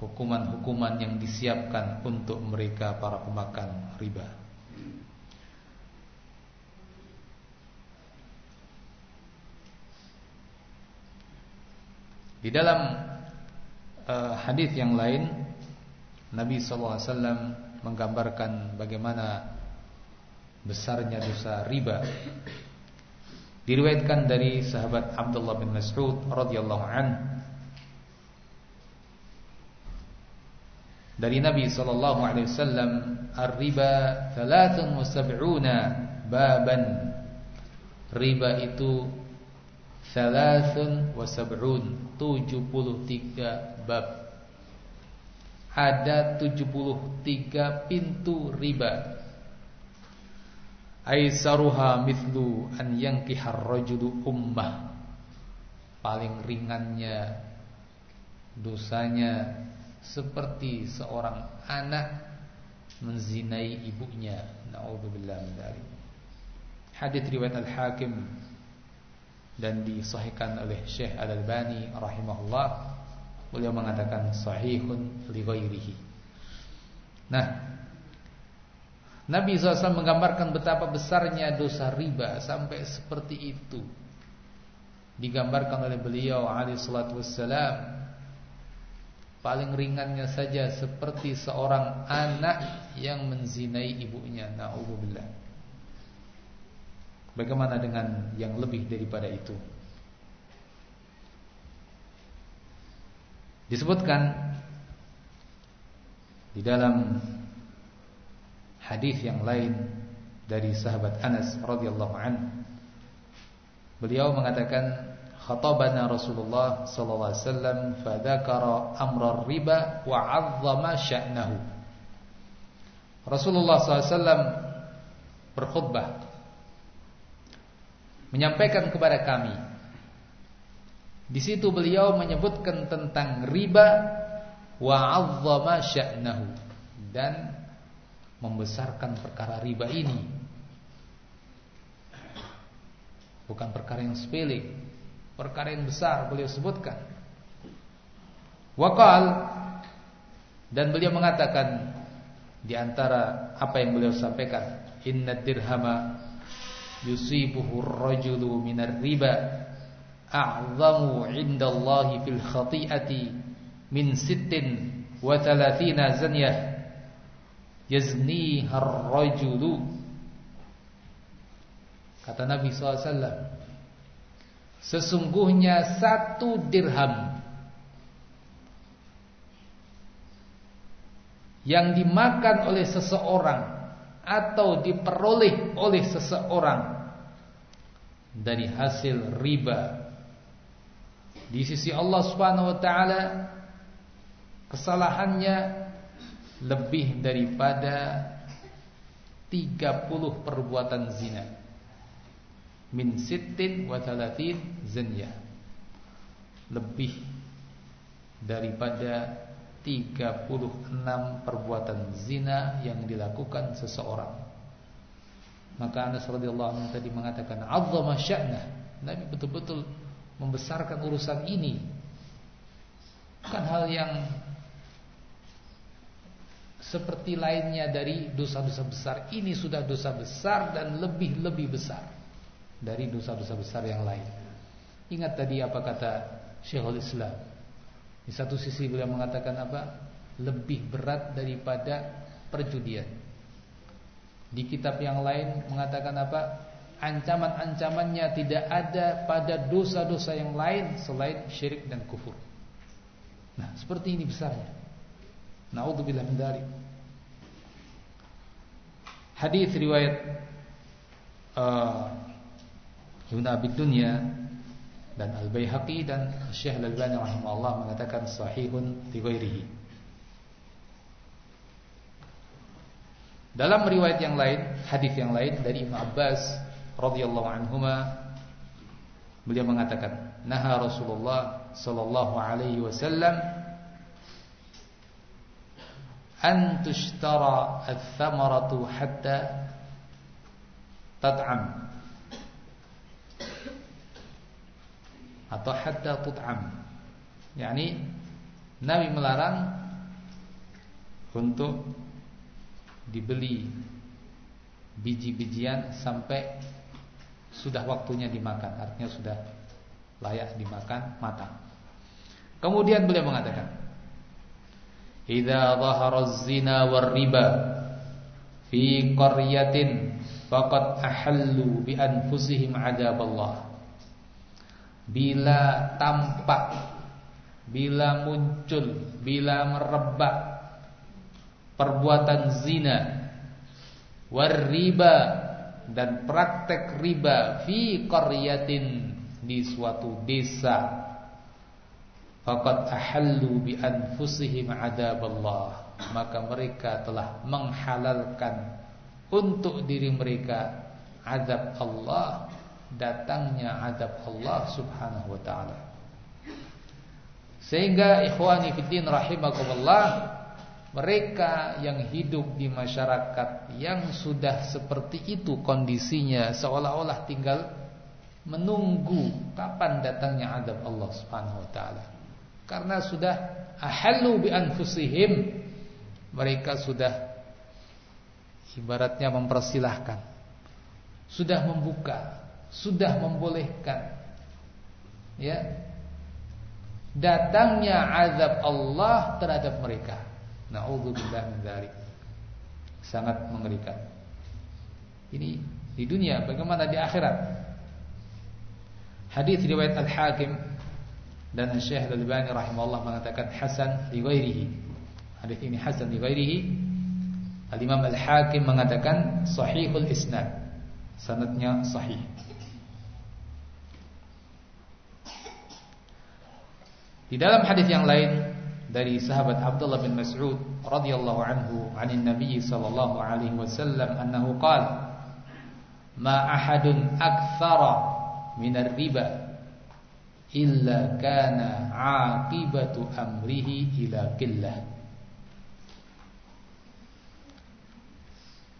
hukuman-hukuman yang disiapkan untuk mereka para pemakan riba. Di dalam uh, hadis yang lain Nabi SAW menggambarkan bagaimana besarnya dosa riba. Diriwayatkan dari sahabat Abdullah bin Mas'ud radhiyallahu an dari Nabi sallallahu alaihi wasallam ar-riba 73 baban. Riba itu Thalathun wa sab'un 73 bab. Ada 73 pintu riba. Aisaruha mithlu an yankihar rajulu ummah. Paling ringannya Dosanya Seperti seorang anak Menzinai ibunya. Na'udzubillah min Hadith riwayat Al-Hakim dan disahihkan oleh Syekh Al-Albani rahimahullah. Beliau mengatakan sahihun li ghairihi. Nah Nabi SAW menggambarkan betapa besarnya dosa riba sampai seperti itu. Digambarkan oleh beliau alaihi salatu wassalam paling ringannya saja seperti seorang anak yang menzinai ibunya. Naudzubillah. Bagaimana dengan yang lebih daripada itu? Disebutkan di dalam hadis yang lain dari sahabat Anas radhiyallahu an beliau mengatakan khatabana Rasulullah sallallahu alaihi wasallam fadzakara amra riba wa 'azzama sya'nahu Rasulullah sallallahu alaihi wasallam berkhutbah menyampaikan kepada kami. Di situ beliau menyebutkan tentang riba wa 'azzama sya'nahu dan membesarkan perkara riba ini. Bukan perkara yang sepele, perkara yang besar beliau sebutkan. Waqal dan beliau mengatakan di antara apa yang beliau sampaikan, inna dirhama yusibuhu ar-rajulu minar riba a'zamu 'inda Allah fil khati'ati min sittin wa thalathina zanyah yazniha ar-rajulu Kata Nabi SAW Sesungguhnya satu dirham Yang dimakan oleh seseorang Atau diperoleh oleh seseorang Dari hasil riba. Di sisi Allah subhanahu wa ta'ala Kesalahannya Lebih daripada 30 perbuatan zina min sittin wa talatin zanya lebih daripada 36 perbuatan zina yang dilakukan seseorang. Maka Anas radhiyallahu anhu tadi mengatakan azzama sya'nah Nabi betul-betul membesarkan urusan ini. Bukan hal yang seperti lainnya dari dosa-dosa besar. Ini sudah dosa besar dan lebih-lebih besar dari dosa-dosa besar yang lain. Ingat tadi apa kata Syekhul Islam. Di satu sisi beliau mengatakan apa? Lebih berat daripada perjudian. Di kitab yang lain mengatakan apa? Ancaman-ancamannya tidak ada pada dosa-dosa yang lain selain syirik dan kufur. Nah, seperti ini besarnya. Naudzubillah min dzalik. Hadis riwayat uh, Ibn Abi Dunya dan Al-Baihaqi dan Syekh Al-Albani rahimahullah mengatakan sahihun ghairihi. Dalam riwayat yang lain, hadis yang lain dari Ibnu Abbas radhiyallahu anhuma beliau mengatakan, "Naha Rasulullah sallallahu alaihi wasallam an tushtara ats-thamaratu hatta tat'am atau hatta tut'am. Yakni Nabi melarang untuk dibeli biji-bijian sampai sudah waktunya dimakan. Artinya sudah layak dimakan matang. Kemudian beliau mengatakan idza dhahara az-zina war riba fi qaryatin faqad ahallu bi anfusihim Allah bila tampak bila muncul bila merebak perbuatan zina war riba dan praktek riba fi qaryatin di suatu desa faqad ahallu bi anfusihim adaballah. Maka mereka telah menghalalkan untuk diri mereka azab Allah datangnya azab Allah Subhanahu wa taala. Sehingga ikhwani fiddin rahimakumullah mereka yang hidup di masyarakat yang sudah seperti itu kondisinya seolah-olah tinggal menunggu kapan datangnya azab Allah Subhanahu wa taala. Karena sudah ahallu bi anfusihim mereka sudah ibaratnya mempersilahkan sudah membuka sudah membolehkan ya datangnya azab Allah terhadap mereka naudzubillah min dzalik sangat mengerikan ini di dunia bagaimana di akhirat hadis riwayat al-Hakim dan Syekh Al-Albani rahimahullah mengatakan hasan li ghairihi. Hadis ini hasan li ghairihi. Al-Imam Al-Hakim mengatakan sahihul isnad. Sanadnya sahih. Di dalam hadis yang lain dari sahabat Abdullah bin Mas'ud radhiyallahu anhu anin Nabi sallallahu alaihi wasallam annahu qala ma ahadun aktsara min ar-riba illa kana aqibatu amrihi ila qillah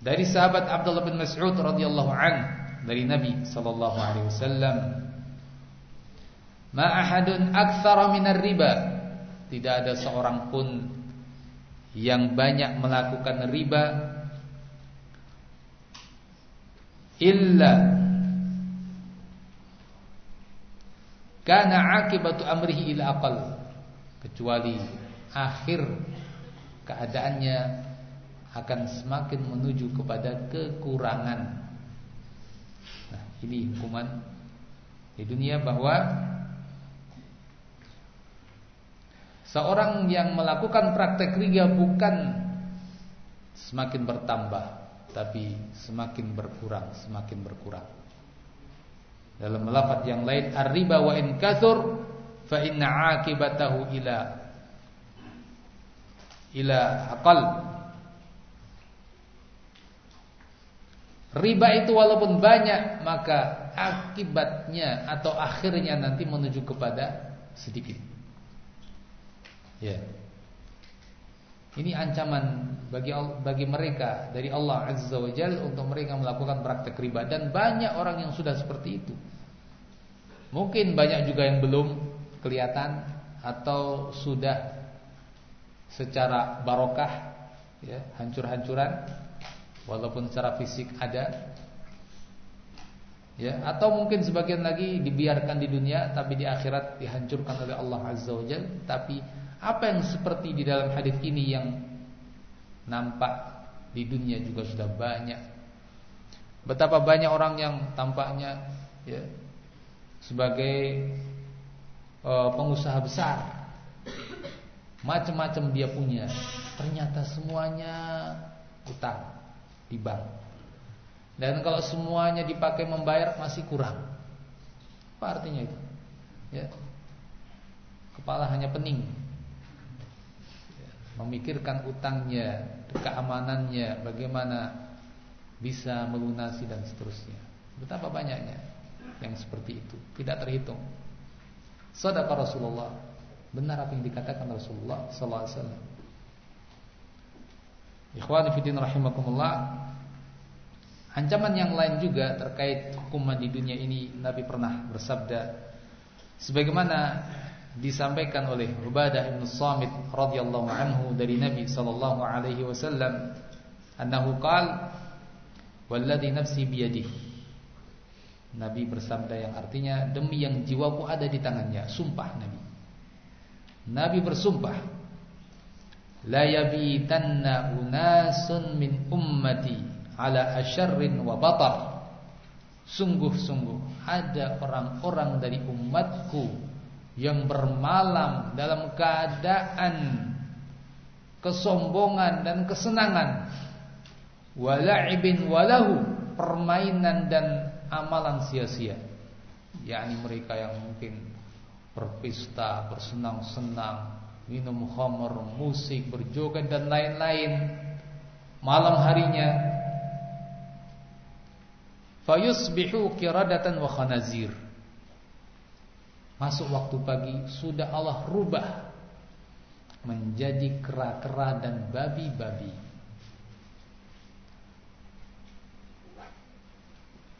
Dari sahabat Abdullah bin Mas'ud radhiyallahu an dari Nabi sallallahu alaihi wasallam Ma ahadun aktsara minar riba Tidak ada seorang pun yang banyak melakukan riba illa Karena akibatu amrihi ila aqal kecuali akhir keadaannya akan semakin menuju kepada kekurangan. Nah, Ini hukuman di dunia bahwa seorang yang melakukan praktek riba bukan semakin bertambah tapi semakin berkurang, semakin berkurang. Dalam lafaz yang lain ar-riba wa in kathur fa inna akibatahu ila ila aqal Riba itu walaupun banyak maka akibatnya atau akhirnya nanti menuju kepada sedikit. Ya. Ini ancaman bagi bagi mereka dari Allah Azza wa Jalla untuk mereka melakukan praktek riba dan banyak orang yang sudah seperti itu. Mungkin banyak juga yang belum kelihatan atau sudah secara barokah ya, hancur-hancuran walaupun secara fisik ada ya atau mungkin sebagian lagi dibiarkan di dunia tapi di akhirat dihancurkan oleh Allah Azza wa Jalla tapi apa yang seperti di dalam hadis ini yang nampak di dunia juga sudah banyak betapa banyak orang yang tampaknya ya sebagai uh, pengusaha besar macam-macam dia punya ternyata semuanya utang di bank. Dan kalau semuanya dipakai membayar masih kurang. Apa artinya itu? Ya. Kepala hanya pening. Memikirkan utangnya, keamanannya, bagaimana bisa melunasi dan seterusnya. Betapa banyaknya yang seperti itu, tidak terhitung. Sadaqah Rasulullah. Benar apa yang dikatakan Rasulullah sallallahu alaihi wasallam. Ikhwani fiddin rahimakumullah. Ancaman yang lain juga terkait hukuman di dunia ini Nabi pernah bersabda sebagaimana disampaikan oleh Ubadah bin Samit radhiyallahu anhu dari Nabi sallallahu alaihi wasallam annahu qala walladhi nafsi biyadihi Nabi bersabda yang artinya demi yang jiwaku ada di tangannya. Sumpah Nabi. Nabi bersumpah la yabitanna unasun min ummati ala asyarrin wa batar. Sungguh-sungguh ada orang-orang dari umatku yang bermalam dalam keadaan kesombongan dan kesenangan wala'ibin walahu permainan dan amalan sia-sia yakni mereka yang mungkin berpesta bersenang-senang minum khamr, musik, berjoget dan lain-lain. Malam harinya fayusbihu qiradatan wa khanazir. Masuk waktu pagi sudah Allah rubah menjadi kera-kera dan babi-babi.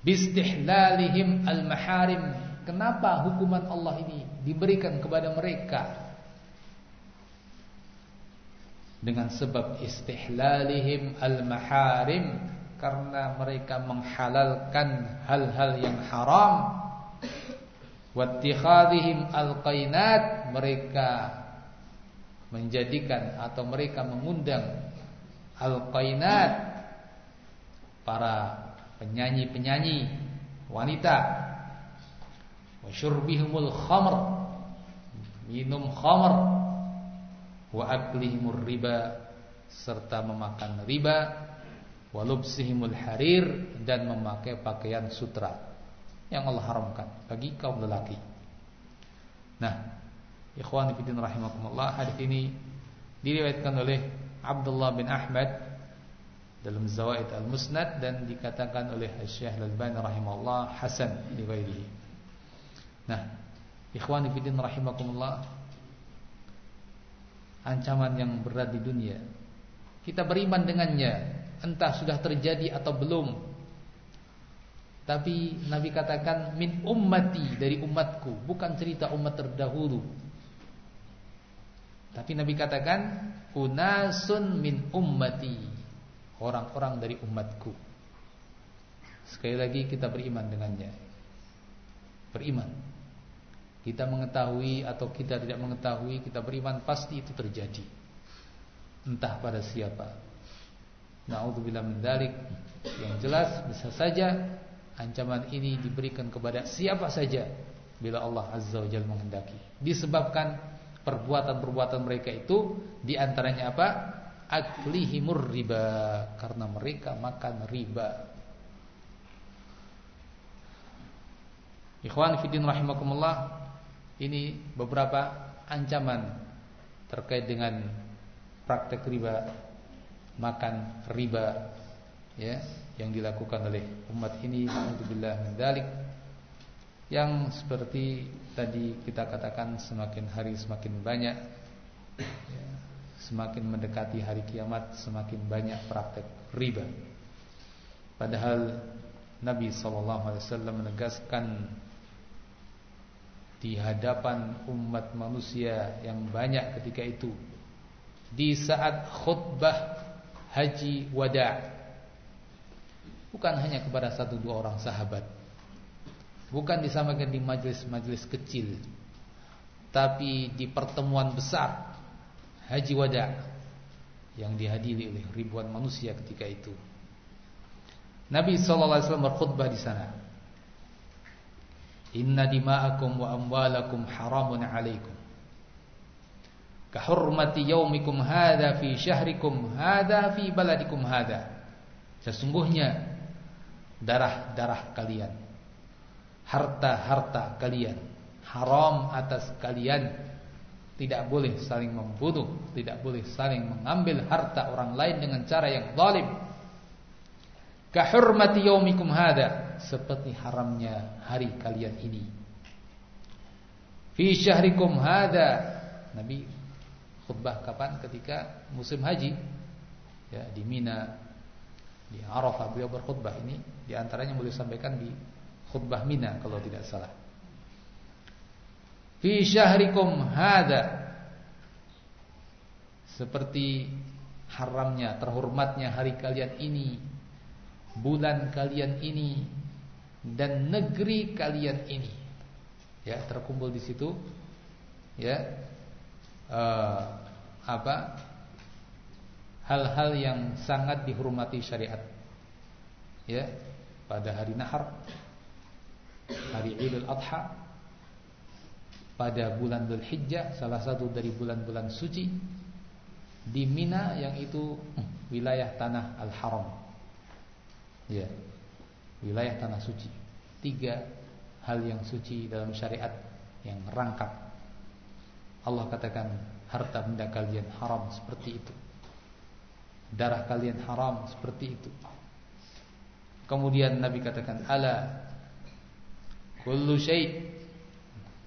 Bistihlalihim al-maharim. Kenapa hukuman Allah ini diberikan kepada mereka? dengan sebab istihlalihim al-maharim karena mereka menghalalkan hal-hal yang haram wattikhadhihim al-qainat mereka menjadikan atau mereka mengundang al-qainat para penyanyi-penyanyi wanita. Wa syurbihumul khamr minum khamr. Wa aklihimur riba serta memakan riba. Wa lubsihimul harir dan memakai pakaian sutra yang Allah haramkan bagi kaum lelaki. Nah, ikhwan fillah rahimakumullah, hadis ini diriwayatkan oleh Abdullah bin Ahmad dalam Zawaid Al-Musnad dan dikatakan oleh Syekh Al-Albani rahimahullah hasan li ghairihi. Nah, ikhwan fillah rahimakumullah, ancaman yang berat di dunia. Kita beriman dengannya, entah sudah terjadi atau belum. Tapi Nabi katakan min ummati dari umatku, bukan cerita umat terdahulu. Tapi Nabi katakan unasun min ummati, orang-orang dari umatku. Sekali lagi kita beriman dengannya. Beriman kita mengetahui atau kita tidak mengetahui, kita beriman pasti itu terjadi. Entah pada siapa. Nauzubillah min dzalik. Yang jelas bisa saja Ancaman ini diberikan kepada siapa saja bila Allah Azza wa Jalla menghendaki. Disebabkan perbuatan-perbuatan mereka itu di antaranya apa? Aklihimur riba karena mereka makan riba. Ikhwan fiddin rahimakumullah, ini beberapa ancaman terkait dengan praktek riba, makan riba ya yang dilakukan oleh umat ini alhamdulillah min yang seperti tadi kita katakan semakin hari semakin banyak ya, semakin mendekati hari kiamat semakin banyak praktek riba. Padahal Nabi SAW menegaskan di hadapan umat manusia yang banyak ketika itu di saat khutbah haji wada bukan hanya kepada satu dua orang sahabat. Bukan disampaikan di majelis-majelis kecil. Tapi di pertemuan besar haji wada yang dihadiri oleh ribuan manusia ketika itu. Nabi SAW berkhutbah di sana. Inna dima'akum wa amwalakum haramun alaikum. Kahurmati yaumikum hadha fi syahrikum hadha fi baladikum hadha. Sesungguhnya darah-darah kalian. Harta-harta kalian. Haram atas kalian. Tidak boleh saling membunuh Tidak boleh saling mengambil harta orang lain dengan cara yang zalim. Kahurmati yaumikum hadha Seperti haramnya hari kalian ini. Fi syahrikum hadha Nabi khutbah kapan? Ketika musim haji. Ya di Mina di Arafah beliau berkhutbah ini di antaranya boleh sampaikan di khutbah Mina kalau tidak salah. Fi syahrikum hada seperti haramnya terhormatnya hari kalian ini bulan kalian ini dan negeri kalian ini. Ya terkumpul di situ. Ya uh, apa? Hal-hal yang sangat dihormati syariat. Ya pada hari nahar hari Idul Adha pada bulan Dhul Hijjah salah satu dari bulan-bulan suci di Mina yang itu hmm, wilayah tanah Al-Haram Ya. Wilayah tanah suci. Tiga hal yang suci dalam syariat yang rangkap. Allah katakan harta benda kalian haram seperti itu. Darah kalian haram seperti itu. Kemudian Nabi katakan ala kullu syai'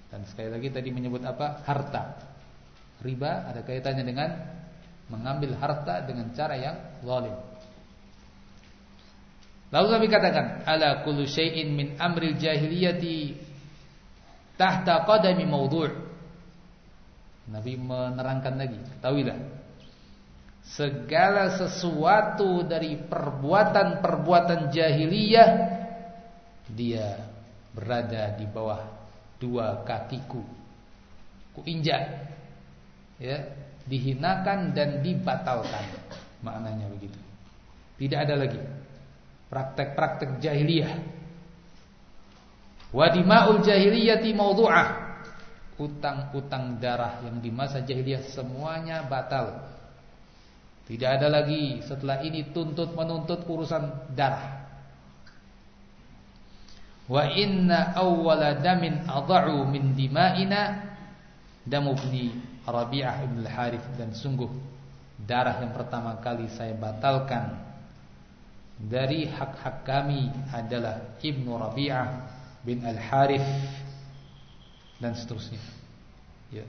dan sekali lagi tadi menyebut apa? Harta. Riba ada kaitannya dengan mengambil harta dengan cara yang zalim. Lalu Nabi katakan, "Ala kullu syai'in min amril jahiliyati tahta qadami mawdu'." Nabi menerangkan lagi, ketahuilah segala sesuatu dari perbuatan-perbuatan jahiliyah dia berada di bawah dua kakiku. Kuinjak. Ya, dihinakan dan dibatalkan. Maknanya begitu. Tidak ada lagi praktek-praktek jahiliyah. Wadima'ul jahiliyati mawdu'ah. Utang-utang darah yang di masa jahiliyah semuanya batal. Tidak ada lagi setelah ini tuntut menuntut urusan darah. Wa inna awwala damin adha'u min dima'ina damu ibni Rabi'ah ibn al-Harith dan sungguh darah yang pertama kali saya batalkan dari hak-hak kami adalah Ibnu Rabi'ah bin Al-Harith dan seterusnya. Ya.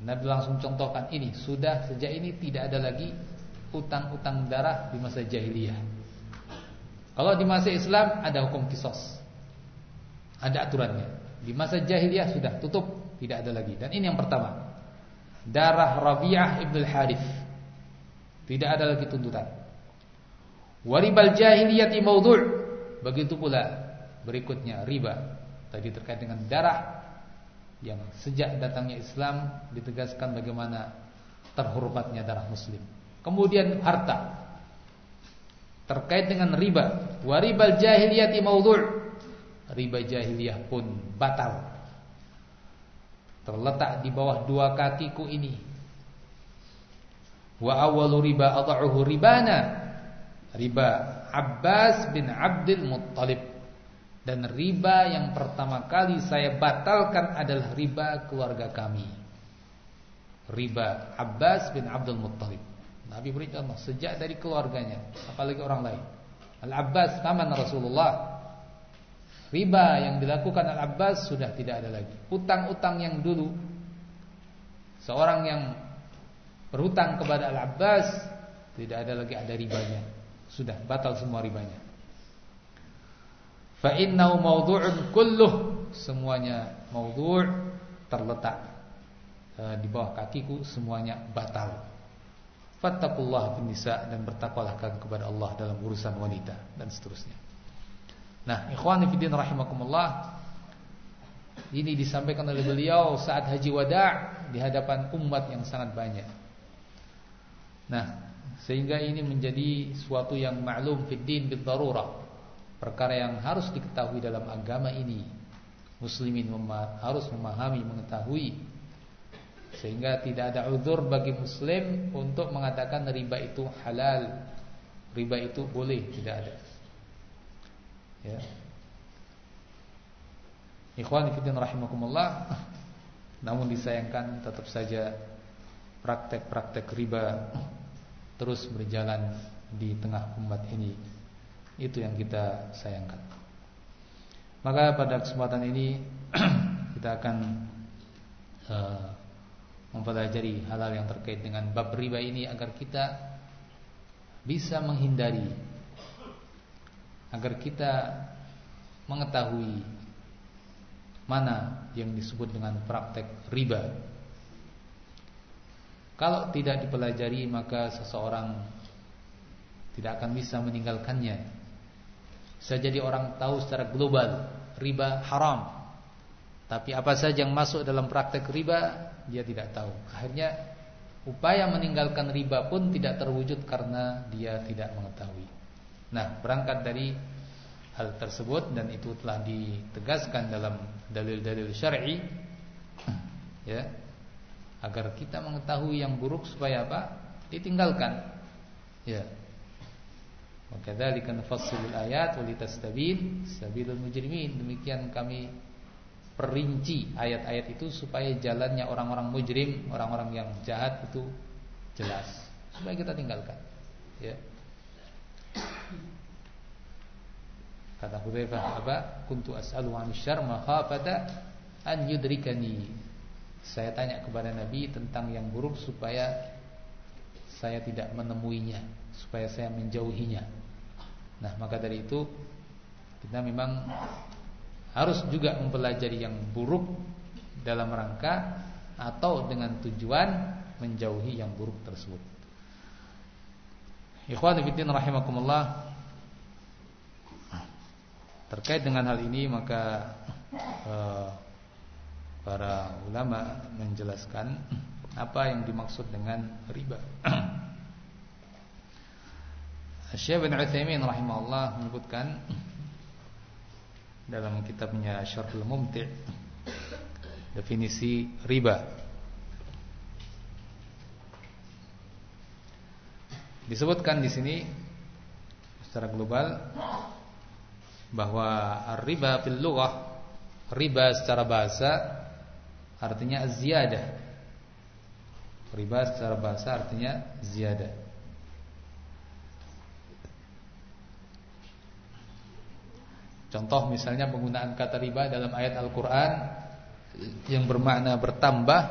Nabi langsung contohkan ini, sudah sejak ini tidak ada lagi utang-utang darah di masa jahiliyah. Kalau di masa Islam ada hukum kisos. Ada aturannya. Di masa jahiliyah sudah tutup, tidak ada lagi. Dan ini yang pertama. Darah Rabi'ah ibn al-Harith. Tidak ada lagi tuntutan. Waribal jahiliyati maudhu' Begitu pula berikutnya riba Tadi terkait dengan darah Yang sejak datangnya Islam Ditegaskan bagaimana terhormatnya darah muslim Kemudian harta terkait dengan riba. Wa ribal jahiliyati maudhu'. Riba jahiliyah pun batal. Terletak di bawah dua kakiku ini. Wa awwalu riba adha'uhu ribana. Riba Abbas bin Abdul Muttalib. Dan riba yang pertama kali saya batalkan adalah riba keluarga kami. Riba Abbas bin Abdul Muttalib. Nabi beri contoh sejak dari keluarganya, apalagi orang lain. Al-Abbas paman Rasulullah. Riba yang dilakukan Al-Abbas sudah tidak ada lagi. Utang-utang yang dulu seorang yang berhutang kepada Al-Abbas tidak ada lagi ada ribanya. Sudah batal semua ribanya. Fa innahu mawdu'un kulluh. Semuanya maudhu' terletak eh, di bawah kakiku semuanya batal. Fattakullah nisa dan bertakwalah kepada Allah dalam urusan wanita dan seterusnya. Nah, ikhwani fillah rahimakumullah. Ini disampaikan oleh beliau saat haji wada' di hadapan umat yang sangat banyak. Nah, sehingga ini menjadi suatu yang maklum fid din bid darurah. Perkara yang harus diketahui dalam agama ini. Muslimin harus memahami, mengetahui sehingga tidak ada uzur bagi muslim untuk mengatakan riba itu halal. Riba itu boleh, tidak ada. Ya. Ikhwan fillah rahimakumullah. Namun disayangkan tetap saja praktek-praktek riba terus berjalan di tengah umat ini. Itu yang kita sayangkan. Maka pada kesempatan ini kita akan uh, mempelajari hal-hal yang terkait dengan bab riba ini agar kita bisa menghindari agar kita mengetahui mana yang disebut dengan praktek riba. Kalau tidak dipelajari maka seseorang tidak akan bisa meninggalkannya. Bisa jadi orang tahu secara global riba haram. Tapi apa saja yang masuk dalam praktek riba dia tidak tahu. Akhirnya upaya meninggalkan riba pun tidak terwujud karena dia tidak mengetahui. Nah, berangkat dari hal tersebut dan itu telah ditegaskan dalam dalil-dalil syar'i ya agar kita mengetahui yang buruk supaya apa? ditinggalkan. Ya. Maka dzalika nufassilul ayat wa litastabin sabilul mujrimin. Demikian kami perinci ayat-ayat itu supaya jalannya orang-orang mujrim, orang-orang yang jahat itu jelas. Supaya kita tinggalkan. Ya. Kata Hudzaifah apa? Kuntu as'alu 'an syarr makhafata an yudrikani. Saya tanya kepada Nabi tentang yang buruk supaya saya tidak menemuinya, supaya saya menjauhinya. Nah, maka dari itu kita memang harus juga mempelajari yang buruk dalam rangka atau dengan tujuan menjauhi yang buruk tersebut. Ikhwan fillah rahimakumullah. Terkait dengan hal ini maka uh, para ulama menjelaskan apa yang dimaksud dengan riba. Syekh bin Utsaimin rahimahullah menyebutkan dalam kitabnya Syarhul Mumti' definisi riba. Disebutkan di sini secara global bahwa riba fil lughah riba secara bahasa artinya ziyadah. Riba secara bahasa artinya ziyadah. Contoh misalnya penggunaan kata riba dalam ayat Al-Quran yang bermakna bertambah.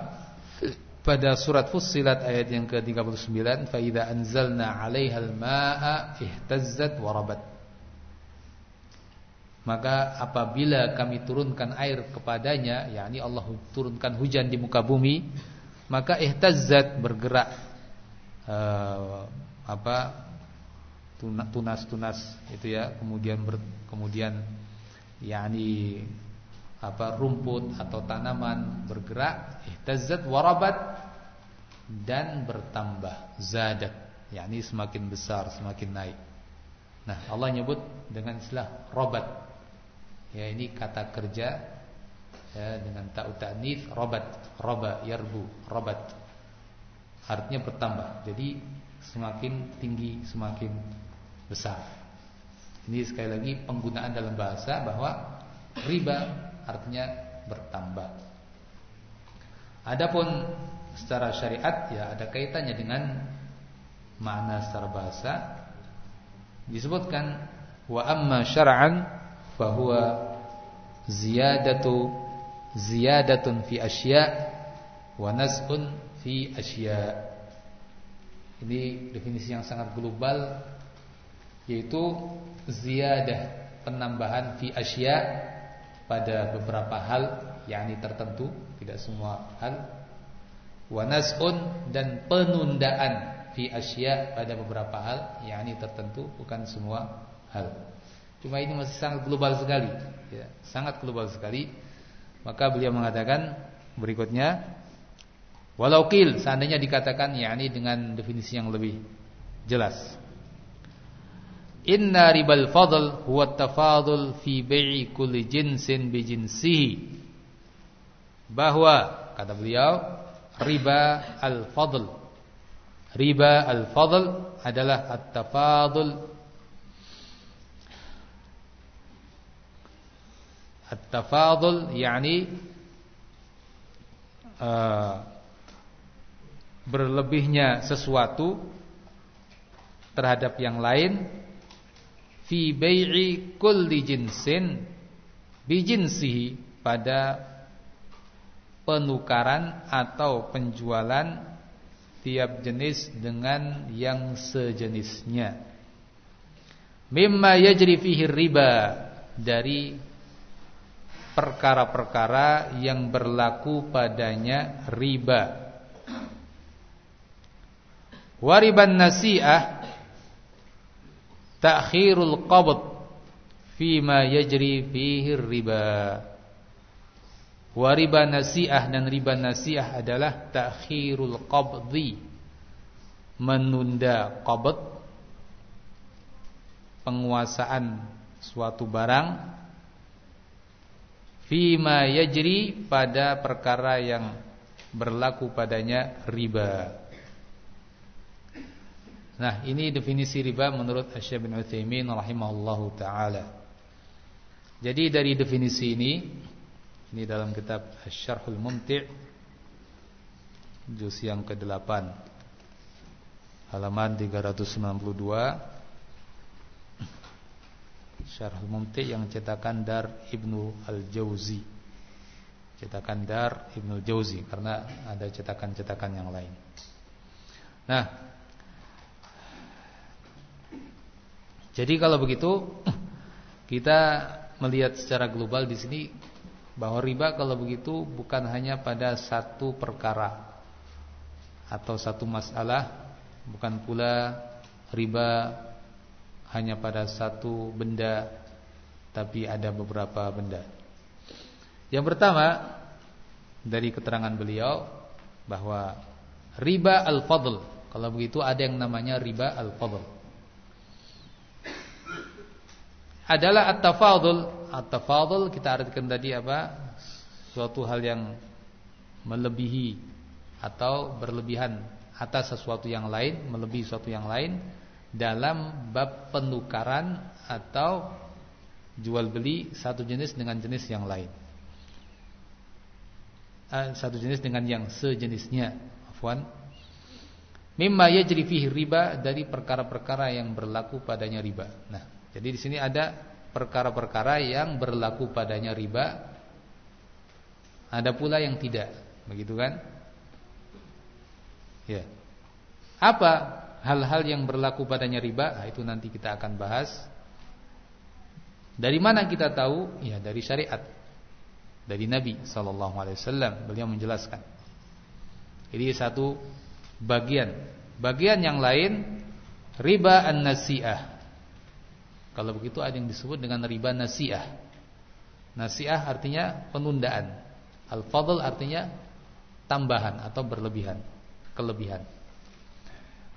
Pada surat Fussilat ayat yang ke-39 faida anzalna 'alaihal ma'a ihtazzat warabat maka apabila kami turunkan air kepadanya yakni Allah turunkan hujan di muka bumi maka ihtazzat bergerak uh, apa tunas-tunas itu ya kemudian ber, kemudian yakni apa rumput atau tanaman bergerak ihtazzat warabat dan bertambah zadat yakni semakin besar semakin naik Nah, Allah nyebut dengan istilah robat. Ya, ini kata kerja ya, dengan ta'u ta'nits robat, roba yarbu, robat. Artinya bertambah. Jadi semakin tinggi, semakin besar. Ini sekali lagi penggunaan dalam bahasa bahwa riba artinya bertambah. Adapun secara syariat ya ada kaitannya dengan makna secara bahasa disebutkan wa amma syar'an fahuwa ziyadatu ziyadatun fi asya wa nas'un fi asya ini definisi yang sangat global yaitu ziyadah penambahan fi asya pada beberapa hal yakni tertentu tidak semua hal wa nas'un dan penundaan fi asya pada beberapa hal yakni tertentu bukan semua hal. Cuma ini masih sangat global sekali ya, sangat global sekali. Maka beliau mengatakan berikutnya walau qil seandainya dikatakan yakni dengan definisi yang lebih jelas. Inna ribal fadl huwa tafadul fi bai'i kulli jinsin bi jinsihi. Bahwa kata beliau riba al-fadl Riba al-fadl adalah at-tafadul At-tafadul yakni uh, berlebihnya sesuatu terhadap yang lain fi bai'i kulli jinsin bijinsihi pada penukaran atau penjualan tiap jenis dengan yang sejenisnya. Mimma yajri fihi riba dari perkara-perkara yang berlaku padanya riba. Wariban nasi'ah ta'khirul qabd fima yajri fihi riba. Wa riba nasi'ah dan riba nasi'ah adalah ta'khirul qabdi menunda qabd penguasaan suatu barang fima yajri pada perkara yang berlaku padanya riba. Nah, ini definisi riba menurut Asy bin Utsaimin rahimahullahu taala. Jadi dari definisi ini ini dalam kitab Syarhul Mumti' juz yang ke-8 halaman 392 Syarhul Mumti' yang cetakan Dar Ibnu Al-Jauzi. Cetakan Dar Ibnu Al-Jauzi karena ada cetakan-cetakan yang lain. Nah, jadi kalau begitu kita melihat secara global di sini bahwa riba kalau begitu bukan hanya pada satu perkara atau satu masalah, bukan pula riba hanya pada satu benda, tapi ada beberapa benda. Yang pertama dari keterangan beliau bahwa riba al-fadl, kalau begitu ada yang namanya riba al-fadl. Adalah at-tafadul At-tafadul kita artikan tadi apa? Suatu hal yang melebihi atau berlebihan atas sesuatu yang lain, melebihi sesuatu yang lain dalam bab penukaran atau jual beli satu jenis dengan jenis yang lain. Eh, satu jenis dengan yang sejenisnya. Afwan. Mimma yajri fihi riba dari perkara-perkara yang berlaku padanya riba. Nah, jadi di sini ada perkara-perkara yang berlaku padanya riba. Ada pula yang tidak begitu kan? Ya. Apa hal-hal yang berlaku padanya riba? Nah, itu nanti kita akan bahas. Dari mana kita tahu? Ya dari syariat. Dari Nabi sallallahu alaihi wasallam beliau menjelaskan. Ini satu bagian. Bagian yang lain riba an-nasi'ah kalau begitu ada yang disebut dengan riba nasiah. Nasiah artinya penundaan. Al-fadl artinya tambahan atau berlebihan, kelebihan.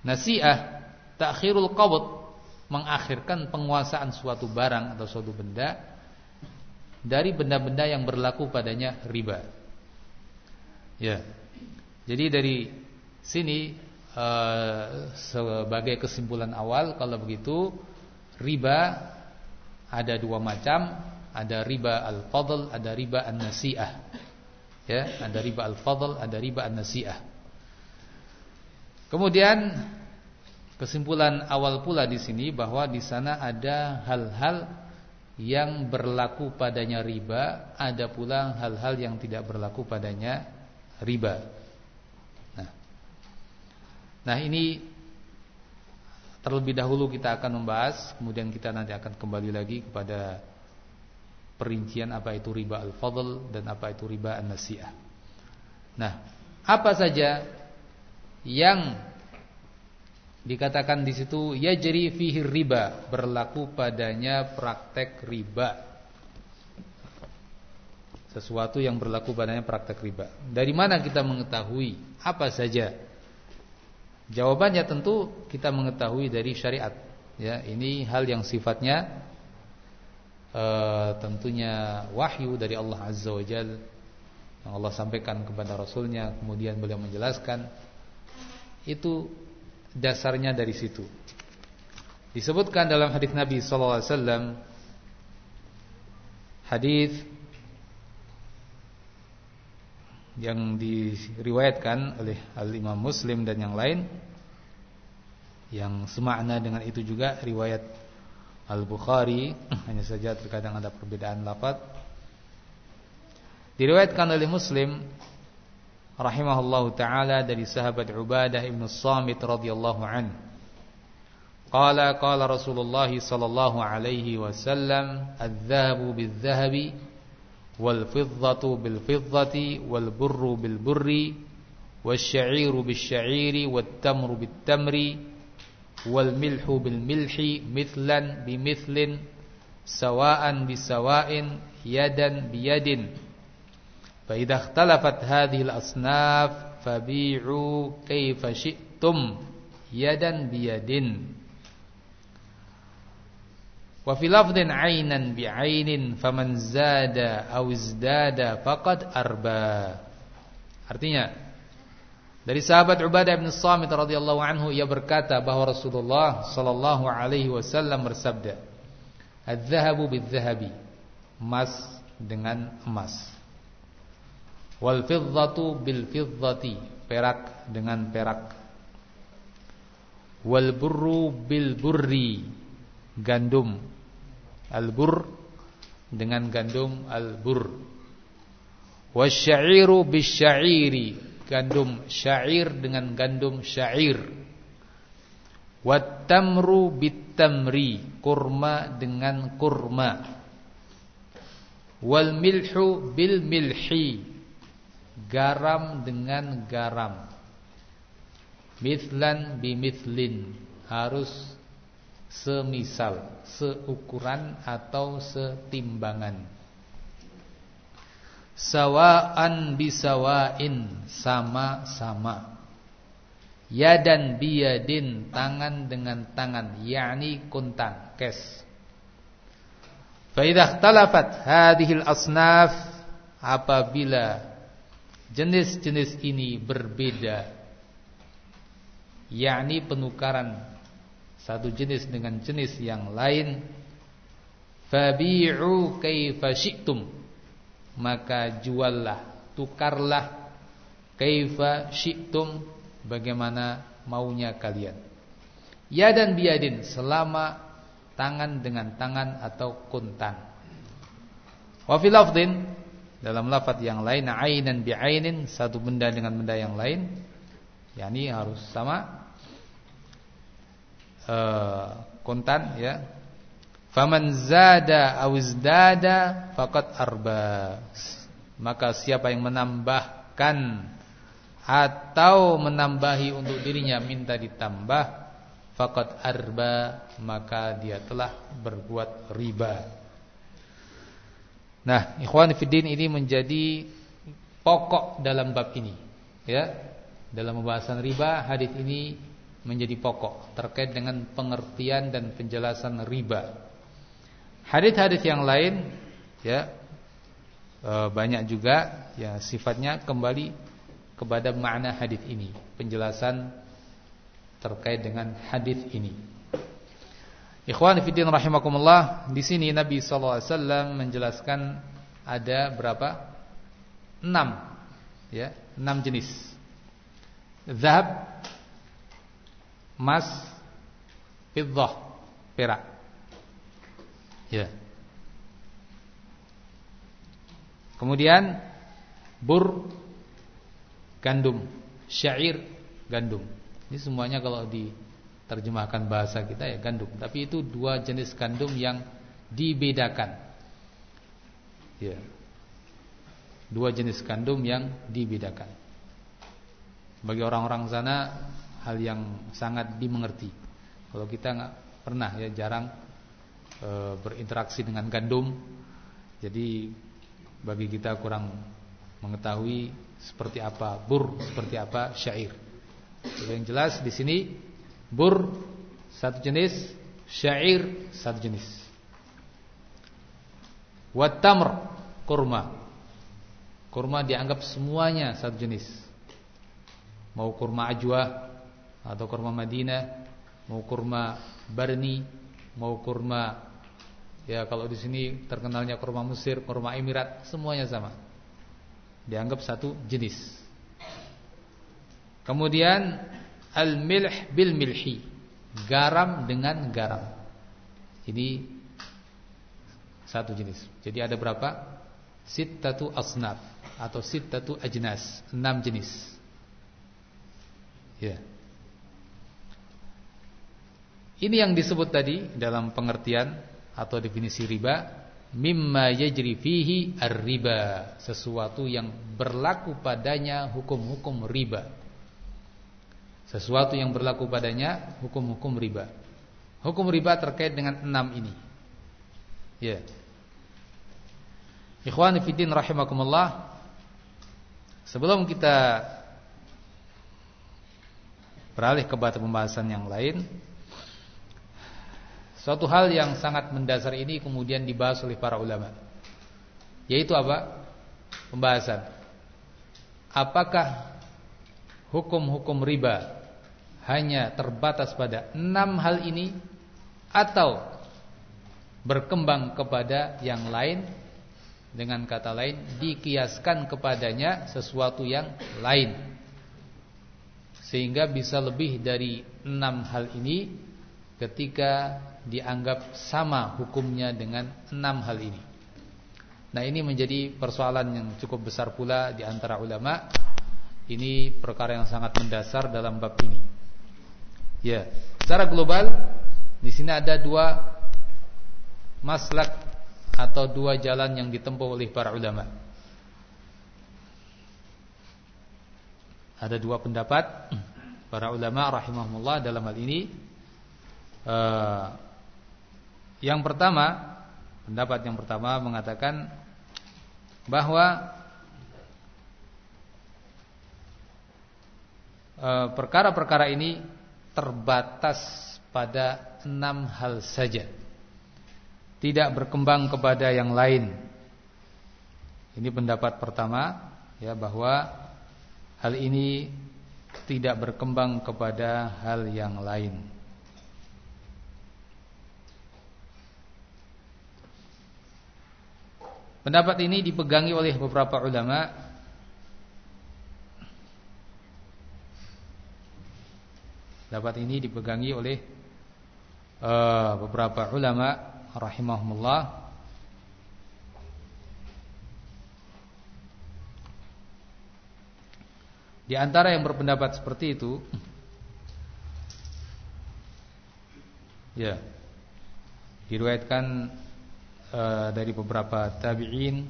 Nasiah takhirul qabd mengakhirkan penguasaan suatu barang atau suatu benda dari benda-benda yang berlaku padanya riba. Ya. Jadi dari sini uh, sebagai kesimpulan awal kalau begitu riba ada dua macam, ada riba al-fadl, ada riba an-nasi'ah. Ya, ada riba al-fadl, ada riba an-nasi'ah. Kemudian kesimpulan awal pula di sini bahwa di sana ada hal-hal yang berlaku padanya riba, ada pula hal-hal yang tidak berlaku padanya riba. Nah, nah ini terlebih dahulu kita akan membahas, kemudian kita nanti akan kembali lagi kepada perincian apa itu riba al-fadl dan apa itu riba an-nasi'ah. Nah, apa saja yang dikatakan di situ yajri fihi riba berlaku padanya praktek riba sesuatu yang berlaku padanya praktek riba dari mana kita mengetahui apa saja jawabannya tentu kita mengetahui dari syariat ya ini hal yang sifatnya uh, tentunya wahyu dari Allah azza wajalla yang Allah sampaikan kepada Rasulnya kemudian beliau menjelaskan itu dasarnya dari situ. Disebutkan dalam hadis Nabi sallallahu alaihi wasallam hadis yang diriwayatkan oleh Al-Imam Muslim dan yang lain yang semakna dengan itu juga riwayat Al-Bukhari hanya saja terkadang ada perbedaan lafaz diriwayatkan oleh Muslim rahimahullahu taala dari sahabat Ubadah ibn Samit radhiyallahu an. Qala qala Rasulullah sallallahu alaihi wasallam adz-dzahabu bil-dzahabi والفضة بالفضة والبر بالبر والشعير بالشعير والتمر بالتمر والملح بالملح مثلا بمثل سواء بسواء يدا بيد. فإذا اختلفت هذه الأصناف فبيعوا كيف شئتم يدا بيد. Wa fi lafdhin 'ainan bi 'ainin faman zada aw izdada faqad arba. Artinya dari sahabat Ubadah bin Samit radhiyallahu anhu ia berkata bahawa Rasulullah sallallahu alaihi wasallam bersabda, "Adz-dzahabu bidz-dzahabi." Emas dengan emas. Wal fiddatu bil fiddati, perak dengan perak. Wal burru bil burri, gandum. Al bur dengan gandum al bur. Wasyairu syairi gandum syair dengan gandum syair. Wattamru tamri kurma dengan kurma. Wal milhu bil milhi, garam dengan garam. Mithlan bimithlin harus semisal, seukuran atau setimbangan. Sawaan bisawain sama-sama. Yadan biyadin tangan dengan tangan, yakni kuntan, kes. Fa idza ikhtalafat hadhihi al-asnaf apabila jenis-jenis ini berbeda yakni penukaran satu jenis dengan jenis yang lain. Fabi'u kaifa syi'tum. Maka juallah tukarlah. Kaifa syi'tum bagaimana maunya kalian. Ya dan biadin selama tangan dengan tangan atau kuntan. Wa fil dalam lafaz yang lain ainan bi'ainin satu benda dengan benda yang lain. Yakni harus sama uh, kontan ya faman zada aw izdada faqad arba maka siapa yang menambahkan atau menambahi untuk dirinya minta ditambah faqad arba maka dia telah berbuat riba Nah, ikhwan fiddin ini menjadi pokok dalam bab ini. Ya. Dalam pembahasan riba, hadis ini menjadi pokok terkait dengan pengertian dan penjelasan riba. Hadis-hadis yang lain ya e, banyak juga ya sifatnya kembali kepada makna hadis ini, penjelasan terkait dengan hadis ini. Ikhwan fillah rahimakumullah, di sini Nabi sallallahu alaihi wasallam menjelaskan ada berapa? Enam ya, enam jenis. Zahab emas, fiddah, perak. Ya. Kemudian bur gandum, syair gandum. Ini semuanya kalau diterjemahkan bahasa kita ya gandum, tapi itu dua jenis gandum yang dibedakan. Ya. Dua jenis gandum yang dibedakan. Bagi orang-orang sana hal yang sangat dimengerti. Kalau kita nggak pernah ya jarang e, berinteraksi dengan gandum, jadi bagi kita kurang mengetahui seperti apa bur, seperti apa syair. Jadi yang jelas di sini bur satu jenis, syair satu jenis. Watamr kurma. Kurma dianggap semuanya satu jenis. Mau kurma ajwa atau kurma Madinah, mau kurma Barni, mau kurma ya kalau di sini terkenalnya kurma Mesir, kurma Emirat, semuanya sama. Dianggap satu jenis. Kemudian al-milh bil milhi, garam dengan garam. Ini satu jenis. Jadi ada berapa? Sittatu asnaf atau sittatu ajnas, enam jenis. Ya. Ini yang disebut tadi dalam pengertian atau definisi riba, mimma yajri fihi ar-riba, sesuatu yang berlaku padanya hukum-hukum riba. Sesuatu yang berlaku padanya hukum-hukum riba. Hukum riba terkait dengan enam ini. Ya. Ikhwani fiddin rahimakumullah. Sebelum kita beralih ke pembahasan yang lain, Suatu hal yang sangat mendasar ini kemudian dibahas oleh para ulama. Yaitu apa? Pembahasan. Apakah hukum-hukum riba hanya terbatas pada enam hal ini atau berkembang kepada yang lain dengan kata lain dikiaskan kepadanya sesuatu yang lain sehingga bisa lebih dari enam hal ini ketika dianggap sama hukumnya dengan enam hal ini. Nah ini menjadi persoalan yang cukup besar pula di antara ulama. Ini perkara yang sangat mendasar dalam bab ini. Ya, secara global di sini ada dua maslak atau dua jalan yang ditempuh oleh para ulama. Ada dua pendapat para ulama rahimahumullah dalam hal ini. Uh, yang pertama, pendapat yang pertama mengatakan bahwa e, perkara-perkara ini terbatas pada enam hal saja, tidak berkembang kepada yang lain. Ini pendapat pertama, ya bahwa hal ini tidak berkembang kepada hal yang lain. Pendapat ini dipegangi oleh beberapa ulama. Pendapat ini dipegangi oleh uh, beberapa ulama rahimahumullah. Di antara yang berpendapat seperti itu Ya Diriwayatkan Eh, dari beberapa tabi'in.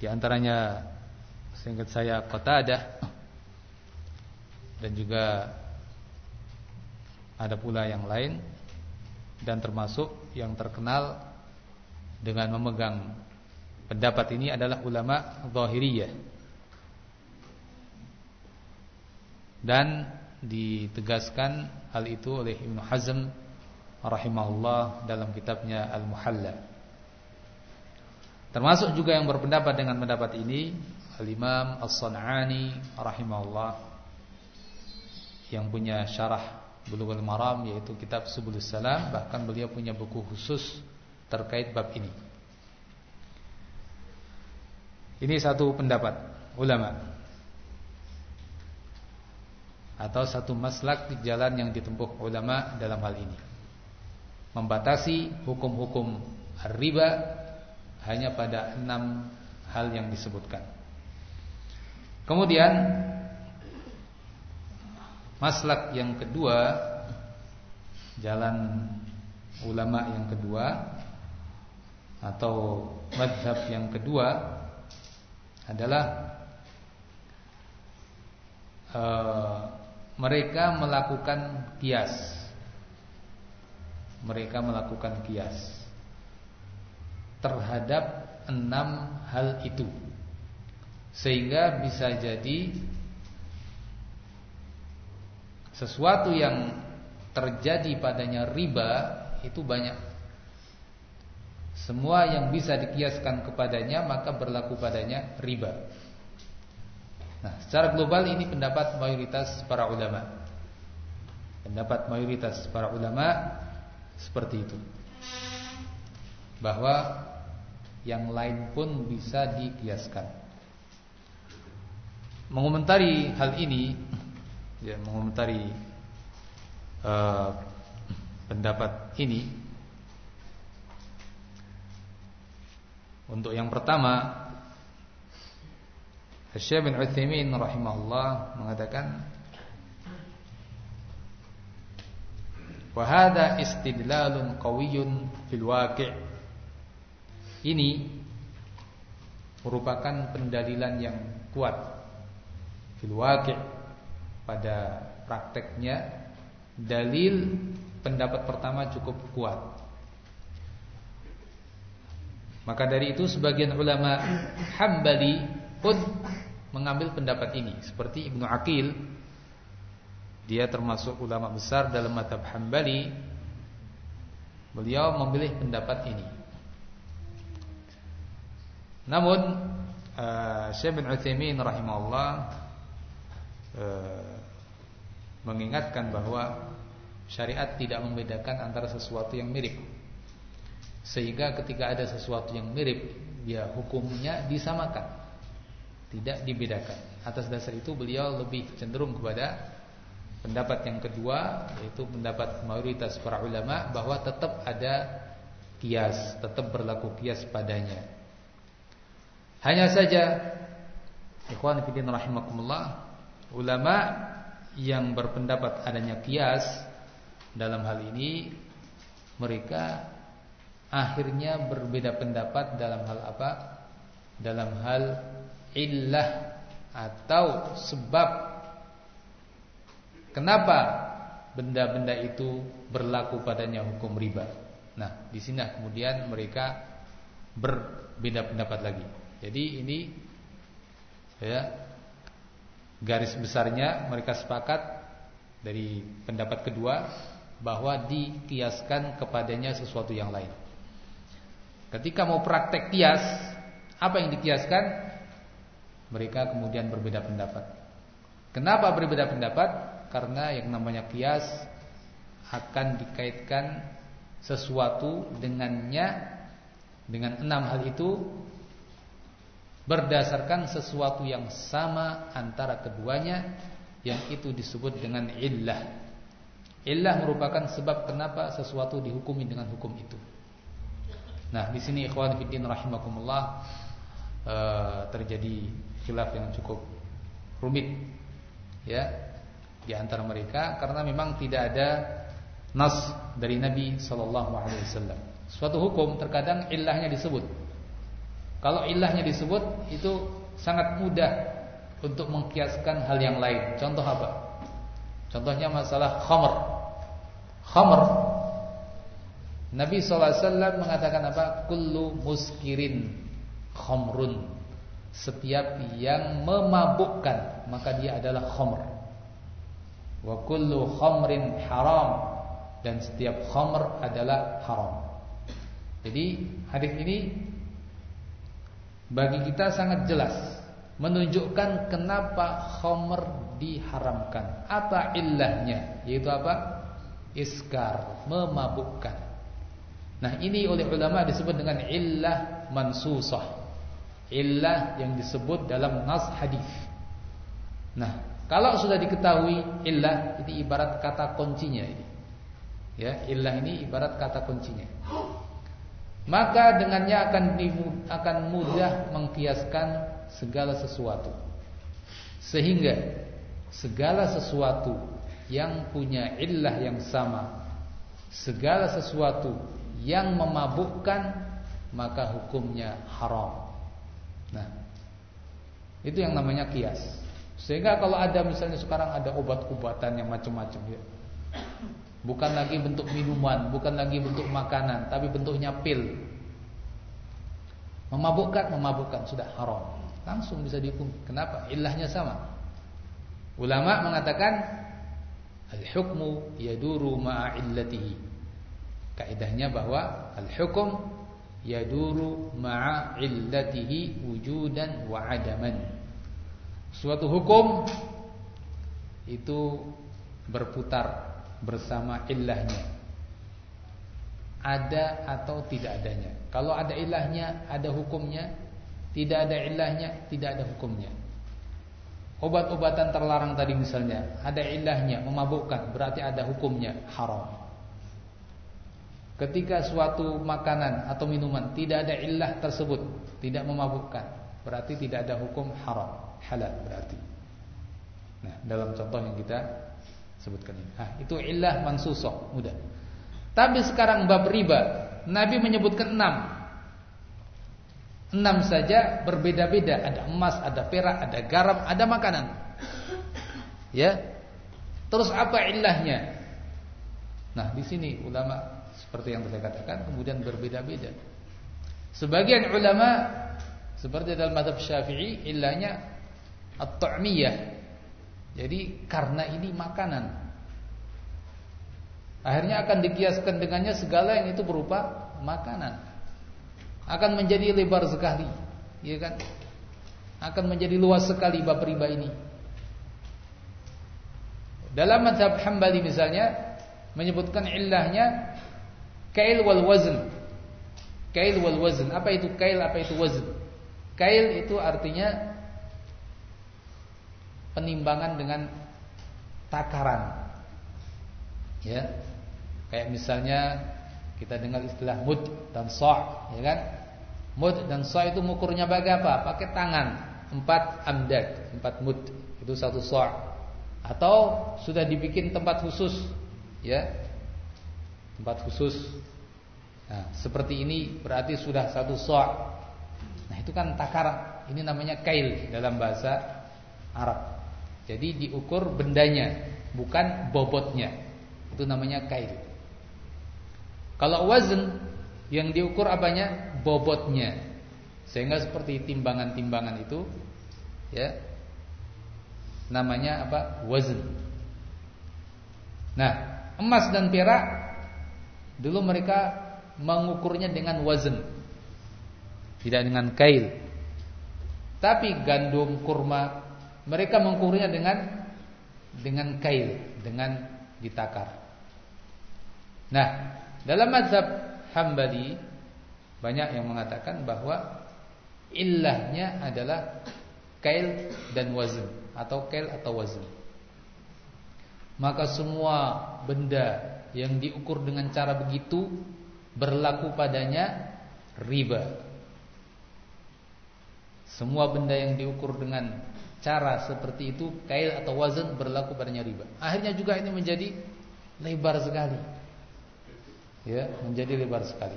Di antaranya seingat saya Qatadah. Dan juga ada pula yang lain. Dan termasuk yang terkenal dengan memegang pendapat ini adalah ulama zahiriyah dan ditegaskan hal itu oleh Ibnu Hazm rahimahullah dalam kitabnya Al-Muhalla. Termasuk juga yang berpendapat dengan pendapat ini Al-Imam As-San'ani rahimahullah yang punya syarah Bulughul Maram yaitu kitab Subulus Salam bahkan beliau punya buku khusus terkait bab ini. Ini satu pendapat ulama atau satu maslak di jalan yang ditempuh ulama dalam hal ini. Membatasi hukum-hukum riba hanya pada enam hal yang disebutkan. Kemudian maslak yang kedua, jalan ulama yang kedua atau madhab yang kedua adalah uh, mereka melakukan kias. Mereka melakukan kias terhadap enam hal itu, sehingga bisa jadi sesuatu yang terjadi padanya riba itu banyak. Semua yang bisa dikiaskan kepadanya maka berlaku padanya riba. Nah, secara global ini pendapat mayoritas para ulama. Pendapat mayoritas para ulama seperti itu. Bahwa yang lain pun bisa dikiaskan. Mengomentari hal ini, ya mengomentari uh, pendapat ini. Untuk yang pertama Syekh bin Utsaimin rahimahullah mengatakan wa hadha istidlalun qawiyyun fil waqi' ini merupakan pendalilan yang kuat fil waqi' pada prakteknya. Dalil pendapat pertama cukup kuat maka dari itu sebagian ulama Hambali pun mengambil pendapat ini. Seperti Ibnu Aqil dia termasuk ulama besar dalam madhab Hambali beliau memilih pendapat ini. Namun uh, Syekh bin Utsaimin rahimahullah uh, mengingatkan bahwa syariat tidak membedakan antara sesuatu yang mirip sehingga ketika ada sesuatu yang mirip ya hukumnya disamakan tidak dibedakan. Atas dasar itu beliau lebih cenderung kepada pendapat yang kedua yaitu pendapat mayoritas para ulama bahwa tetap ada kias, tetap berlaku kias padanya. Hanya saja ikhwan fillah rahimakumullah ulama yang berpendapat adanya kias dalam hal ini mereka akhirnya berbeda pendapat dalam hal apa? Dalam hal illah atau sebab kenapa benda-benda itu berlaku padanya hukum riba. Nah, di sini kemudian mereka berbeda pendapat lagi. Jadi ini ya garis besarnya mereka sepakat dari pendapat kedua bahwa dikiaskan kepadanya sesuatu yang lain. Ketika mau praktek kias, apa yang dikiaskan? mereka kemudian berbeda pendapat. Kenapa berbeda pendapat? Karena yang namanya kias akan dikaitkan sesuatu dengannya dengan enam hal itu berdasarkan sesuatu yang sama antara keduanya yang itu disebut dengan illah. Illah merupakan sebab kenapa sesuatu dihukumi dengan hukum itu. Nah, di sini ikhwan fillah rahimakumullah uh, terjadi khilaf yang cukup rumit ya di antara mereka karena memang tidak ada nas dari Nabi sallallahu alaihi wasallam. Suatu hukum terkadang ilahnya disebut. Kalau ilahnya disebut itu sangat mudah untuk mengkiaskan hal yang lain. Contoh apa? Contohnya masalah khamr. Khamr Nabi SAW mengatakan apa? Kullu muskirin khomrun. Setiap yang memabukkan maka dia adalah khomr. Wa kullu khomrin haram dan setiap khomr adalah haram. Jadi hadis ini bagi kita sangat jelas menunjukkan kenapa khomr diharamkan. Apa ilahnya? Yaitu apa? Iskar, memabukkan. Nah ini oleh ulama disebut dengan illah mansusah Illah yang disebut dalam nas hadis. Nah kalau sudah diketahui illah Ini ibarat kata kuncinya ini Ya, illah ini ibarat kata kuncinya. Maka dengannya akan akan mudah mengkiaskan segala sesuatu. Sehingga segala sesuatu yang punya illah yang sama, segala sesuatu yang memabukkan maka hukumnya haram. Nah, itu yang namanya kias. Sehingga kalau ada misalnya sekarang ada obat-obatan yang macam-macam ya. Bukan lagi bentuk minuman, bukan lagi bentuk makanan, tapi bentuknya pil. Memabukkan, memabukkan sudah haram. Langsung bisa dihukum. Kenapa? Ilahnya sama. Ulama mengatakan al-hukmu yaduru ma'a illatihi. Kaidahnya bahwa al-hukum yaduru ma'a illatihi wujudan wa adaman. Suatu hukum itu berputar bersama ilahnya. Ada atau tidak adanya. Kalau ada ilahnya, ada hukumnya. Tidak ada ilahnya, tidak ada hukumnya. Obat-obatan terlarang tadi misalnya, ada ilahnya, memabukkan, berarti ada hukumnya, haram. Ketika suatu makanan atau minuman tidak ada illah tersebut, tidak memabukkan, berarti tidak ada hukum haram, halal berarti. Nah, dalam contoh yang kita sebutkan ini. Nah, itu illah mansusah, mudah. Tapi sekarang bab riba, Nabi menyebutkan enam. Enam saja berbeda-beda, ada emas, ada perak, ada garam, ada makanan. Ya. Terus apa ilahnya? Nah, di sini ulama seperti yang saya katakan kemudian berbeda-beda. Sebagian ulama seperti dalam madhab Syafi'i ilahnya at-ta'miyah. Jadi karena ini makanan. Akhirnya akan dikiaskan dengannya segala yang itu berupa makanan. Akan menjadi lebar sekali, ya kan? Akan menjadi luas sekali bab riba ini. Dalam madhab Hambali misalnya menyebutkan ilahnya Kail wal wazn. Kail wal wazn. Apa itu kail, apa itu wazn? Kail itu artinya penimbangan dengan takaran. Ya. Kayak misalnya kita dengar istilah mud dan sa', ya kan? Mud dan sa' itu mukurnya bagai apa? Pakai tangan. Empat amdad, empat mud. Itu satu sa'. Atau sudah dibikin tempat khusus, ya tempat khusus. Nah, seperti ini berarti sudah satu so'. Nah, itu kan takar. Ini namanya kail dalam bahasa Arab. Jadi diukur bendanya, bukan bobotnya. Itu namanya kail. Kalau wazn yang diukur apanya? Bobotnya. Sehingga seperti timbangan-timbangan itu ya. Namanya apa? Wazn. Nah, emas dan perak Dulu mereka mengukurnya dengan wazn. Tidak dengan kail. Tapi gandum kurma mereka mengukurnya dengan dengan kail, dengan ditakar. Nah, dalam mazhab Hambali banyak yang mengatakan bahwa ilahnya adalah kail dan wazn atau kail atau wazn. Maka semua benda yang diukur dengan cara begitu berlaku padanya riba. Semua benda yang diukur dengan cara seperti itu kail atau wazan berlaku padanya riba. Akhirnya juga ini menjadi lebar sekali. Ya, menjadi lebar sekali.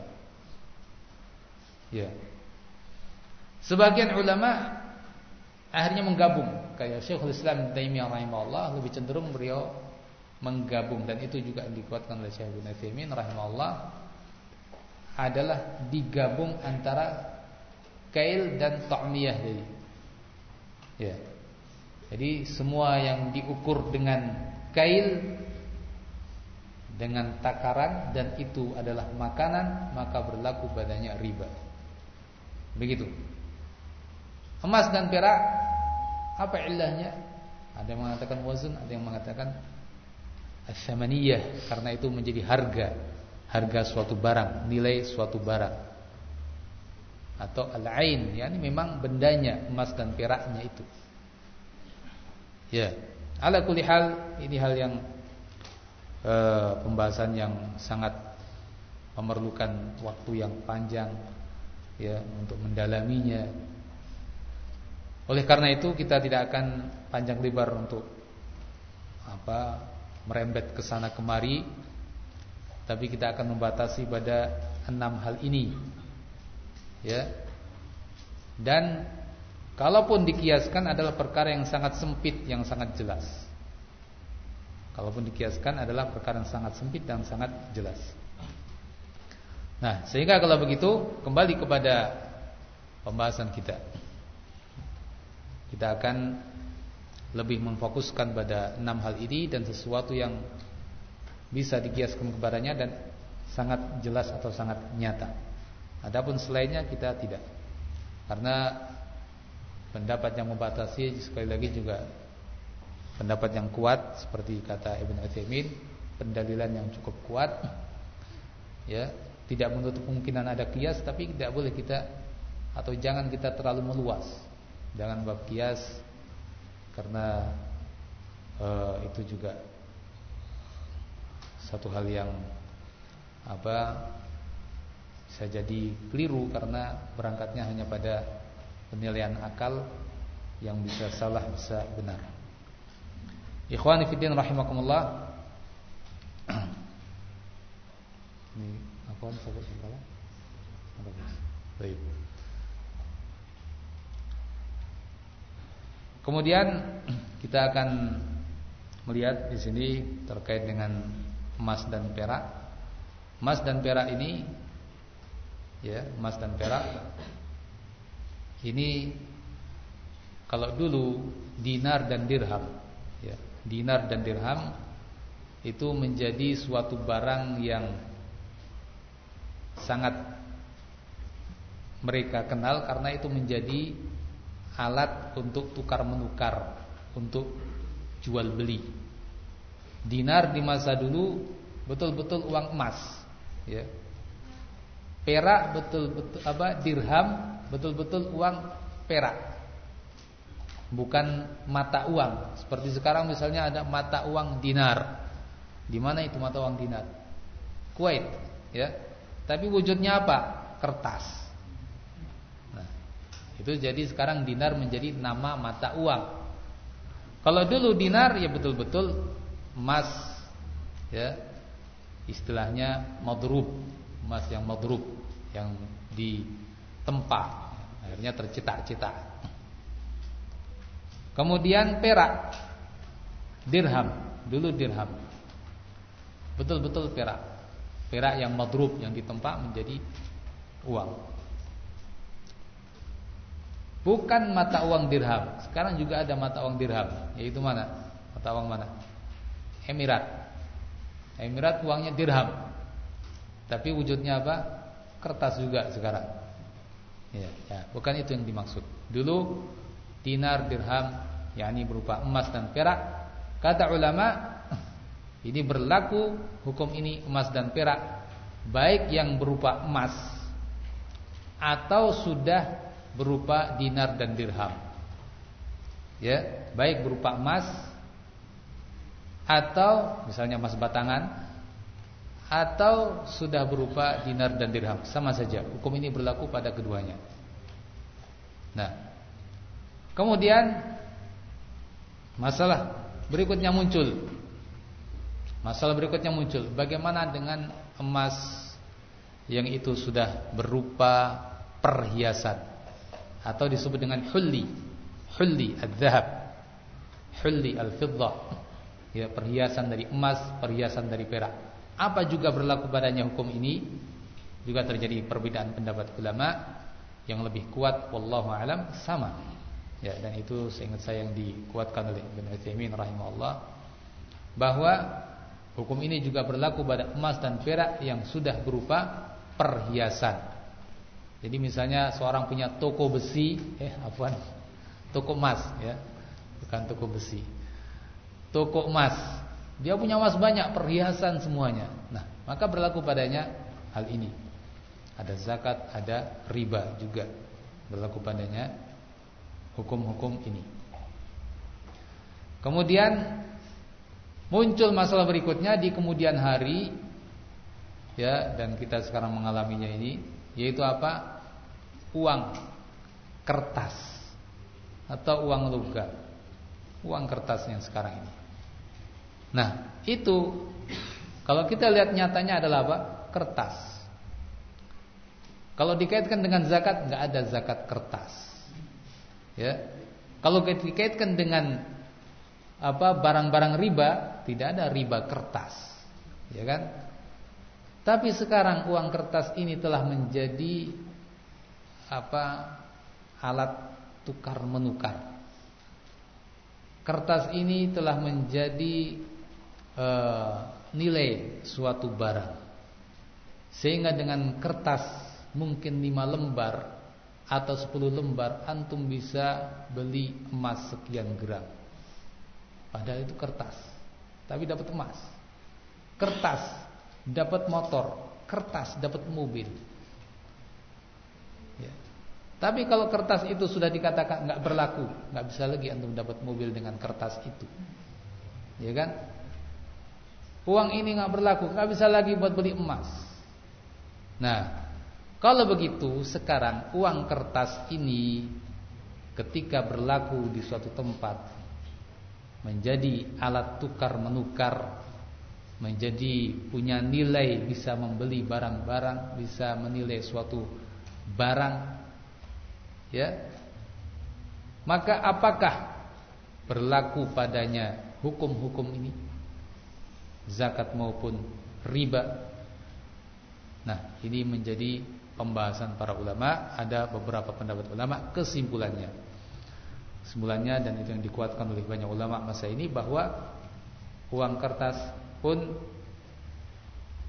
Ya. Sebagian ulama akhirnya menggabung kayak Syekhul Islam Taimiyah rahimahullah lebih cenderung beliau menggabung dan itu juga dikuatkan oleh Syekh Ibnu Utsaimin rahimahullah adalah digabung antara kail dan ta'miyah jadi. Ya. Jadi semua yang diukur dengan kail dengan takaran dan itu adalah makanan maka berlaku badannya riba. Begitu. Emas dan perak apa ilahnya? Ada yang mengatakan wazn, ada yang mengatakan as-samaniyah karena itu menjadi harga, harga suatu barang, nilai suatu barang. Atau al-ain, yakni memang bendanya emas dan peraknya itu. Ya. Ala kulli hal ini hal yang uh, pembahasan yang sangat memerlukan waktu yang panjang ya untuk mendalaminya. Oleh karena itu kita tidak akan panjang lebar untuk apa merembet ke sana kemari tapi kita akan membatasi pada enam hal ini. Ya. Dan kalaupun dikiaskan adalah perkara yang sangat sempit yang sangat jelas. Kalaupun dikiaskan adalah perkara yang sangat sempit dan sangat jelas. Nah sehingga kalau begitu kembali kepada pembahasan kita. Kita akan lebih memfokuskan pada enam hal ini dan sesuatu yang bisa dikiaskan kepadanya dan sangat jelas atau sangat nyata. Adapun selainnya kita tidak. Karena pendapat yang membatasi sekali lagi juga pendapat yang kuat seperti kata Ibn Utsaimin, pendalilan yang cukup kuat. Ya, tidak menutup kemungkinan ada kias tapi tidak boleh kita atau jangan kita terlalu meluas. Jangan bab kias karena uh, itu juga satu hal yang apa bisa jadi keliru karena berangkatnya hanya pada penilaian akal yang bisa salah bisa benar. Ikhwani fillah rahimakumullah. Ini apa sahabat sahabat? Baik. Kemudian kita akan melihat di sini terkait dengan emas dan perak. Emas dan perak ini ya, emas dan perak ini kalau dulu dinar dan dirham ya, dinar dan dirham itu menjadi suatu barang yang sangat mereka kenal karena itu menjadi alat untuk tukar menukar, untuk jual beli. Dinar di masa dulu betul-betul uang emas, ya. Perak betul-betul apa dirham betul-betul uang perak. Bukan mata uang. Seperti sekarang misalnya ada mata uang dinar. Di mana itu mata uang dinar? Kuwait, ya. Tapi wujudnya apa? Kertas. Itu jadi sekarang dinar menjadi nama mata uang. Kalau dulu dinar ya betul-betul emas ya. Istilahnya madrub, emas yang madrub yang ditempa akhirnya tercetak-cetak. Kemudian perak dirham, dulu dirham. Betul-betul perak. Perak yang madrub yang ditempa menjadi uang. Bukan mata uang dirham. Sekarang juga ada mata uang dirham, yaitu mana? Mata uang mana? Emirat. Emirat uangnya dirham. Tapi wujudnya apa? Kertas juga sekarang. Ya, ya, bukan itu yang dimaksud. Dulu dinar, dirham, yakni berupa emas dan perak. Kata ulama, ini berlaku hukum ini emas dan perak baik yang berupa emas atau sudah berupa dinar dan dirham. Ya, baik berupa emas atau misalnya emas batangan atau sudah berupa dinar dan dirham, sama saja. Hukum ini berlaku pada keduanya. Nah, kemudian masalah berikutnya muncul. Masalah berikutnya muncul, bagaimana dengan emas yang itu sudah berupa perhiasan? Atau disebut dengan hulli. Hulli al-zahab hulli al-fiddah ya perhiasan dari emas perhiasan dari perak. Apa juga berlaku padanya hukum ini? Juga terjadi perbedaan pendapat ulama yang lebih kuat wallahu alam sama. Ya, dan itu seingat saya yang dikuatkan oleh Ibnu Utsaimin rahimahullah bahwa hukum ini juga berlaku pada emas dan perak yang sudah berupa perhiasan. Jadi misalnya seorang punya toko besi, eh afwan, toko emas ya. Bukan toko besi. Toko emas. Dia punya emas banyak, perhiasan semuanya. Nah, maka berlaku padanya hal ini. Ada zakat, ada riba juga berlaku padanya hukum-hukum ini. Kemudian muncul masalah berikutnya di kemudian hari ya dan kita sekarang mengalaminya ini yaitu apa? Uang kertas atau uang logam. Uang kertas yang sekarang ini. Nah, itu kalau kita lihat nyatanya adalah apa? Kertas. Kalau dikaitkan dengan zakat nggak ada zakat kertas. Ya. Kalau dikaitkan dengan apa barang-barang riba tidak ada riba kertas. Ya kan? Tapi sekarang uang kertas ini telah menjadi apa? alat tukar menukar. Kertas ini telah menjadi uh, nilai suatu barang. Sehingga dengan kertas mungkin lima lembar atau sepuluh lembar antum bisa beli emas sekian gram. Padahal itu kertas. Tapi dapat emas. Kertas dapat motor, kertas dapat mobil. Tapi kalau kertas itu sudah dikatakan nggak berlaku, nggak bisa lagi antum dapat mobil dengan kertas itu. Ya kan? Uang ini nggak berlaku, nggak bisa lagi buat beli emas. Nah, kalau begitu sekarang uang kertas ini ketika berlaku di suatu tempat menjadi alat tukar menukar menjadi punya nilai bisa membeli barang-barang bisa menilai suatu barang ya. Maka apakah berlaku padanya hukum-hukum ini? Zakat maupun riba? Nah ini menjadi pembahasan para ulama. Ada beberapa pendapat ulama kesimpulannya. Kesimpulannya dan itu yang dikuatkan oleh banyak ulama masa ini bahwa uang kertas pun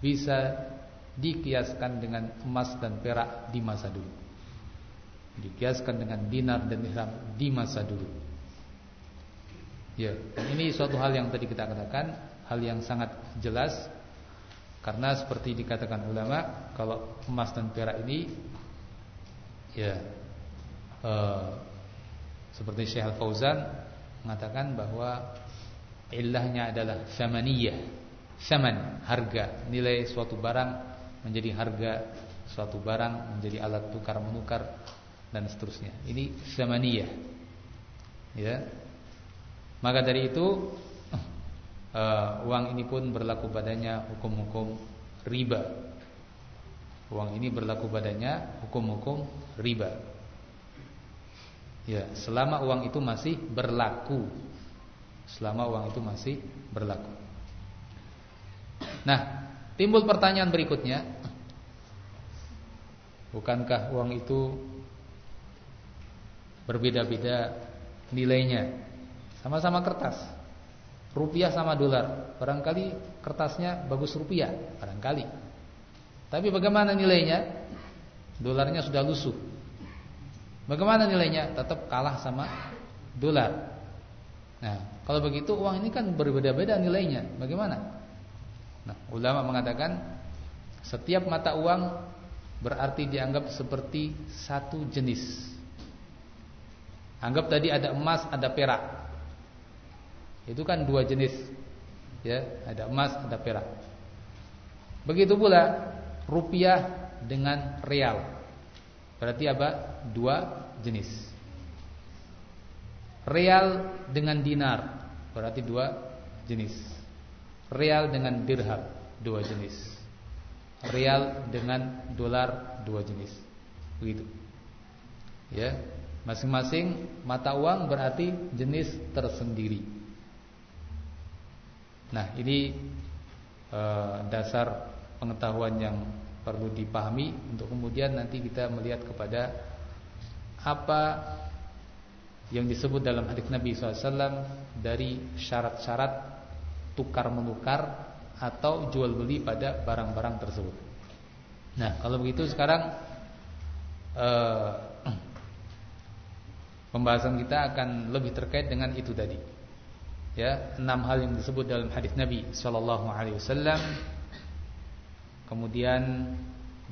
bisa dikiaskan dengan emas dan perak di masa dulu dikiaskan dengan dinar dan dirham di masa dulu. Ya ini suatu hal yang tadi kita katakan hal yang sangat jelas. Karena seperti dikatakan ulama, kalau emas dan perak ini ya uh, seperti Syekh Al-Fauzan mengatakan bahwa ilahnya adalah samaniyah. Saman, harga, nilai suatu barang menjadi harga suatu barang menjadi alat tukar menukar dan seterusnya. Ini samaniyah. Ya. Maka dari itu uh, uang ini pun berlaku padanya hukum-hukum riba. Uang ini berlaku padanya hukum-hukum riba. Ya, selama uang itu masih berlaku. Selama uang itu masih berlaku. Nah, timbul pertanyaan berikutnya. Bukankah uang itu berbeda-beda nilainya? Sama-sama kertas. Rupiah sama dolar. Barangkali kertasnya bagus rupiah, barangkali. Tapi bagaimana nilainya? Dolarnya sudah lusuh. Bagaimana nilainya? Tetap kalah sama dolar. Nah, kalau begitu uang ini kan berbeda-beda nilainya. Bagaimana? Nah, ulama mengatakan setiap mata uang berarti dianggap seperti satu jenis. Anggap tadi ada emas, ada perak. Itu kan dua jenis. Ya, ada emas, ada perak. Begitu pula rupiah dengan real. Berarti apa? Dua jenis. Real dengan dinar berarti dua jenis. Real dengan dirham dua jenis. Real dengan dolar dua jenis. Begitu. Ya, masing-masing mata uang berarti jenis tersendiri. Nah ini e, dasar pengetahuan yang perlu dipahami untuk kemudian nanti kita melihat kepada apa yang disebut dalam hadis Nabi SAW dari syarat-syarat tukar menukar atau jual beli pada barang-barang tersebut. Nah, kalau begitu sekarang eh, pembahasan kita akan lebih terkait dengan itu tadi. Ya, enam hal yang disebut dalam hadis Nabi Shallallahu Alaihi Wasallam. Kemudian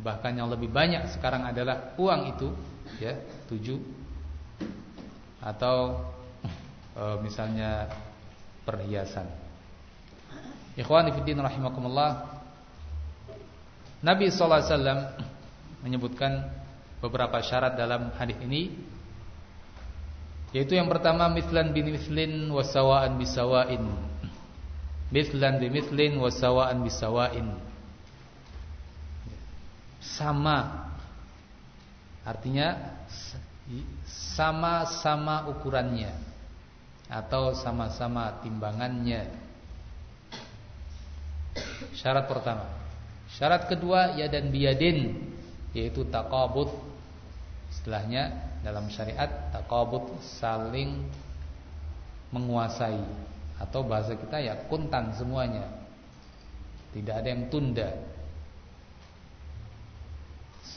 bahkan yang lebih banyak sekarang adalah uang itu, ya, tujuh atau e, misalnya perhiasan. Ikhwani fiddin rahimakumullah. Nabi sallallahu alaihi wasallam menyebutkan beberapa syarat dalam hadis ini yaitu yang pertama mislan bin mislin wasawaan bisawain. Mislan bin mislin wasawaan bisawain. Sama. Artinya sama-sama ukurannya atau sama-sama timbangannya. Syarat pertama. Syarat kedua ya dan biadin yaitu taqabud. Setelahnya dalam syariat takabut saling menguasai atau bahasa kita ya kuntan semuanya. Tidak ada yang tunda.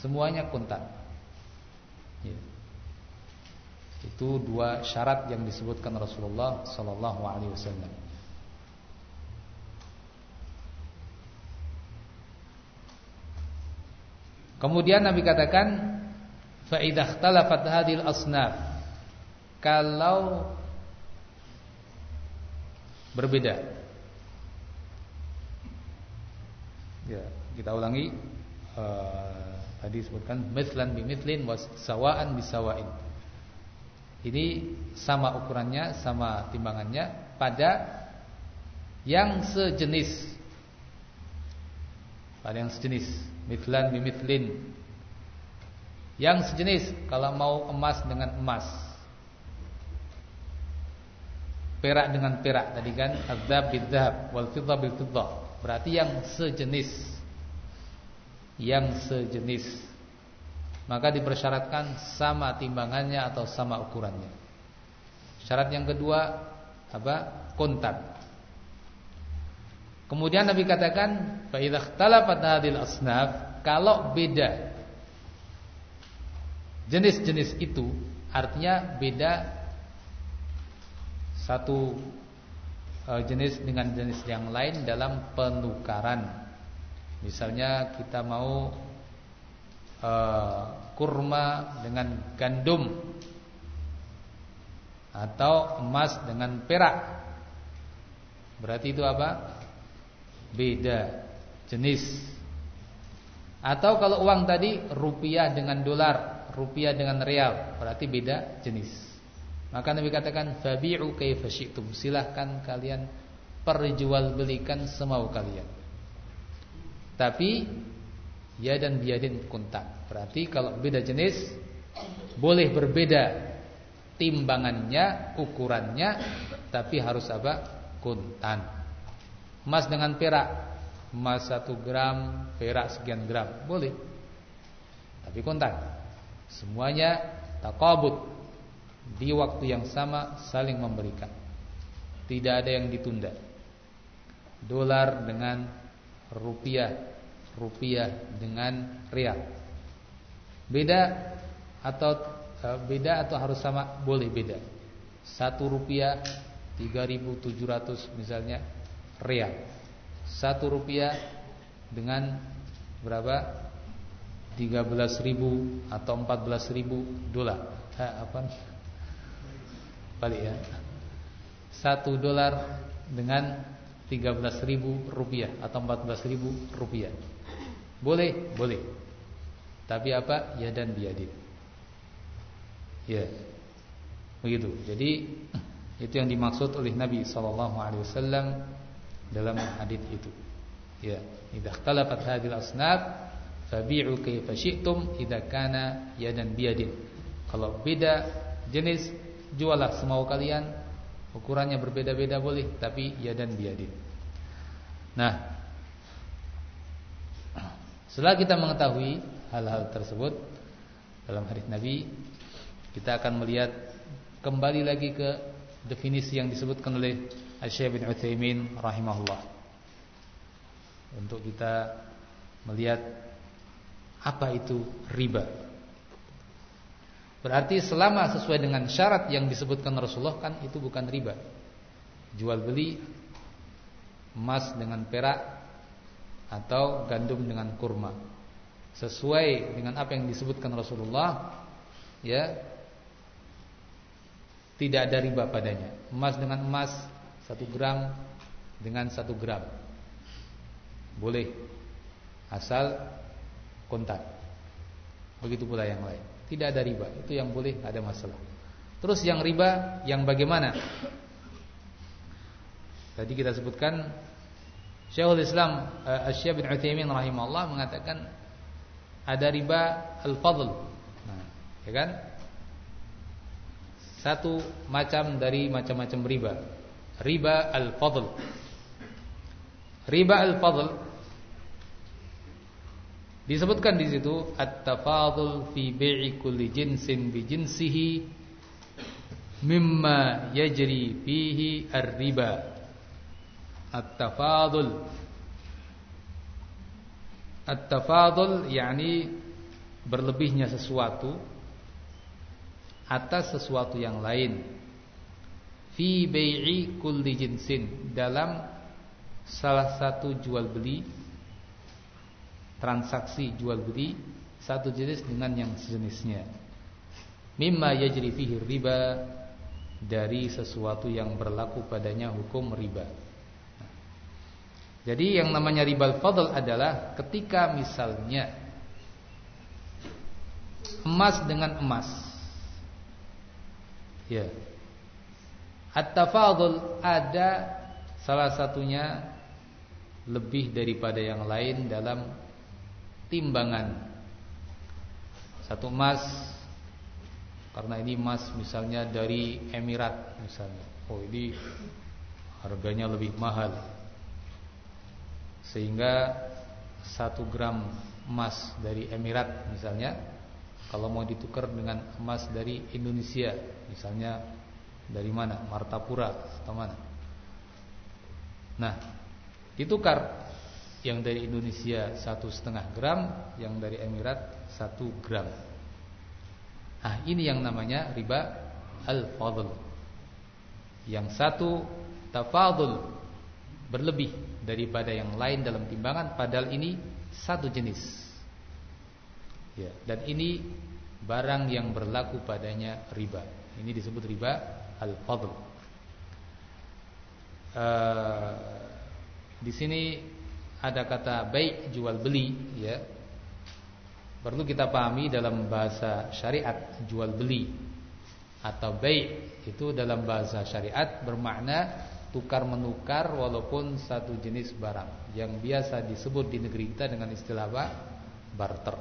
Semuanya kuntan. Ya. Itu dua syarat yang disebutkan Rasulullah sallallahu alaihi wasallam. Kemudian Nabi katakan Fa'idah ikhtalafat hadil asnaf. Kalau Berbeda. Ya, kita ulangi. Uh, Tadi sebutkan Mithlan bimithlin was sawaan bisawain. Ini sama ukurannya Sama timbangannya Pada Yang sejenis. Pada yang sejenis. Mithlan bimithlin yang sejenis kalau mau emas dengan emas. Perak dengan perak Tadi kan Adzab bidzab Wal Berarti yang sejenis. Yang sejenis. Maka dipersyaratkan Sama timbangannya atau sama ukurannya. Syarat yang kedua Apa? Kontak. Kemudian Nabi katakan Fa idza asnaf Kalau beda Jenis-jenis itu artinya beda satu uh, jenis dengan jenis yang lain dalam penukaran. Misalnya kita mau uh, kurma dengan gandum atau emas dengan perak. Berarti itu apa? Beda jenis. Atau kalau uang tadi rupiah dengan dolar rupiah dengan real, berarti beda jenis. Maka Nabi katakan fabi'u kaifa syi'tum. Silahkan kalian perjualbelikan semau kalian. Tapi ya dan biadin kuntan. Berarti kalau beda jenis boleh berbeda timbangannya, ukurannya, tapi harus apa? Kuntan. Emas dengan perak, emas satu gram, perak sekian gram, boleh. Tapi kuntan. Semuanya takabut di waktu yang sama saling memberikan. Tidak ada yang ditunda. Dolar dengan rupiah, rupiah dengan rial. Beda atau e, beda atau harus sama? Boleh beda. Satu rupiah 3.700 misalnya rial. Satu rupiah dengan berapa? 13.000 atau 14.000 dolar. Ha, apa? Balik ya. 1 dolar dengan 13.000 rupiah atau 14.000 rupiah. Boleh, boleh. Tapi apa? Ya dan biadin. Ya. Begitu. Jadi itu yang dimaksud oleh Nabi sallallahu alaihi wasallam dalam hadis itu. Ya, idza ikhtalafat hadhil asnaf Fabi'u kaifa syi'tum idza kana yadan biyadin. Kalau beda jenis jualah semau kalian. Ukurannya berbeda-beda boleh, tapi yadan biyadin. Nah, Setelah kita mengetahui hal-hal tersebut dalam hadis Nabi, kita akan melihat kembali lagi ke definisi yang disebutkan oleh Syekh bin Utsaimin rahimahullah. Untuk kita melihat apa itu riba. Berarti selama sesuai dengan syarat yang disebutkan Rasulullah kan itu bukan riba. Jual beli emas dengan perak atau gandum dengan kurma. Sesuai dengan apa yang disebutkan Rasulullah, ya. Tidak ada riba padanya. Emas dengan emas satu gram dengan satu gram. Boleh asal kontak. Begitu pula yang lain. Tidak ada riba, itu yang boleh ada masalah. Terus yang riba yang bagaimana? Tadi kita sebutkan Syekhul Islam eh, Syekh bin Utsaimin rahimahullah mengatakan ada riba al-fadl. Nah, ya kan? Satu macam dari macam-macam riba. Riba al-fadl. Riba al-fadl disebutkan di situ at-tafadul fi bai'i kulli jinsin bi jinsihi mimma yajri fihi ar-riba. At-tafadul. At-tafadul yakni berlebihnya sesuatu atas sesuatu yang lain. Fi bai'i kulli jinsin dalam salah satu jual beli transaksi jual beli satu jenis dengan yang sejenisnya mimma yajri fihi riba dari sesuatu yang berlaku padanya hukum riba jadi yang namanya ribal fadl adalah ketika misalnya emas dengan emas. Ya. At-tafadul ada salah satunya lebih daripada yang lain dalam timbangan. Satu emas karena ini emas misalnya dari Emirat misalnya. Oh, ini harganya lebih mahal sehingga satu gram emas dari Emirat misalnya kalau mau ditukar dengan emas dari Indonesia misalnya dari mana Martapura atau mana nah ditukar yang dari Indonesia satu setengah gram yang dari Emirat satu gram nah ini yang namanya riba al-fadl yang satu tafadul berlebih daripada yang lain dalam timbangan padahal ini satu jenis. Ya, dan ini barang yang berlaku padanya riba. Ini disebut riba al-fadl. Uh, di sini ada kata baik jual beli ya. Perlu kita pahami dalam bahasa syariat jual beli atau baik itu dalam bahasa syariat bermakna tukar menukar walaupun satu jenis barang yang biasa disebut di negeri kita dengan istilah apa? barter.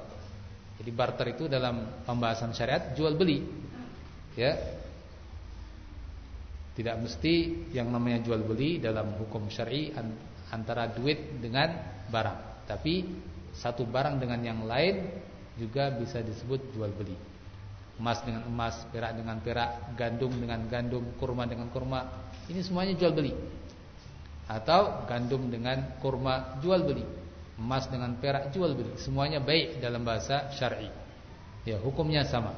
Jadi barter itu dalam pembahasan syariat jual beli. Ya. Tidak mesti yang namanya jual beli dalam hukum syar'i antara duit dengan barang. Tapi satu barang dengan yang lain juga bisa disebut jual beli. Emas dengan emas, perak dengan perak, gandum dengan gandum, kurma dengan kurma, ini semuanya jual beli. Atau gandum dengan kurma jual beli. Emas dengan perak jual beli. Semuanya baik dalam bahasa syar'i. Ya, hukumnya sama.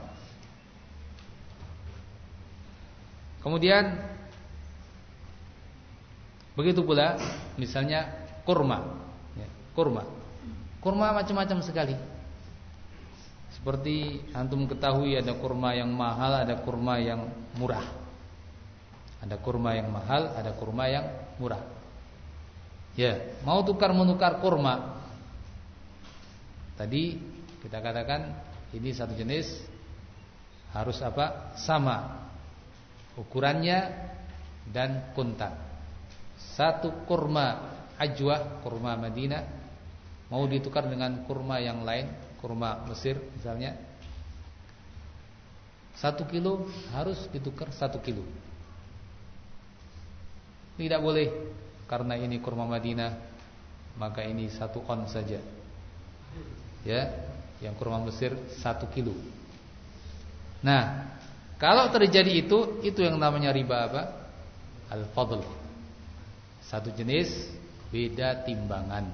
Kemudian begitu pula misalnya kurma. Ya, kurma. Kurma macam-macam sekali. Seperti antum ketahui ada kurma yang mahal, ada kurma yang murah. Ada kurma yang mahal, ada kurma yang murah. Ya, mau tukar menukar kurma. Tadi kita katakan ini satu jenis harus apa? Sama ukurannya dan kuntan. Satu kurma ajwa, kurma Madinah mau ditukar dengan kurma yang lain, kurma Mesir misalnya. Satu kilo harus ditukar satu kilo. Tidak boleh karena ini kurma Madinah maka ini satu on saja. Ya, yang kurma Mesir satu kilo. Nah, kalau terjadi itu, itu yang namanya riba apa? Al-fadl. Satu jenis beda timbangan.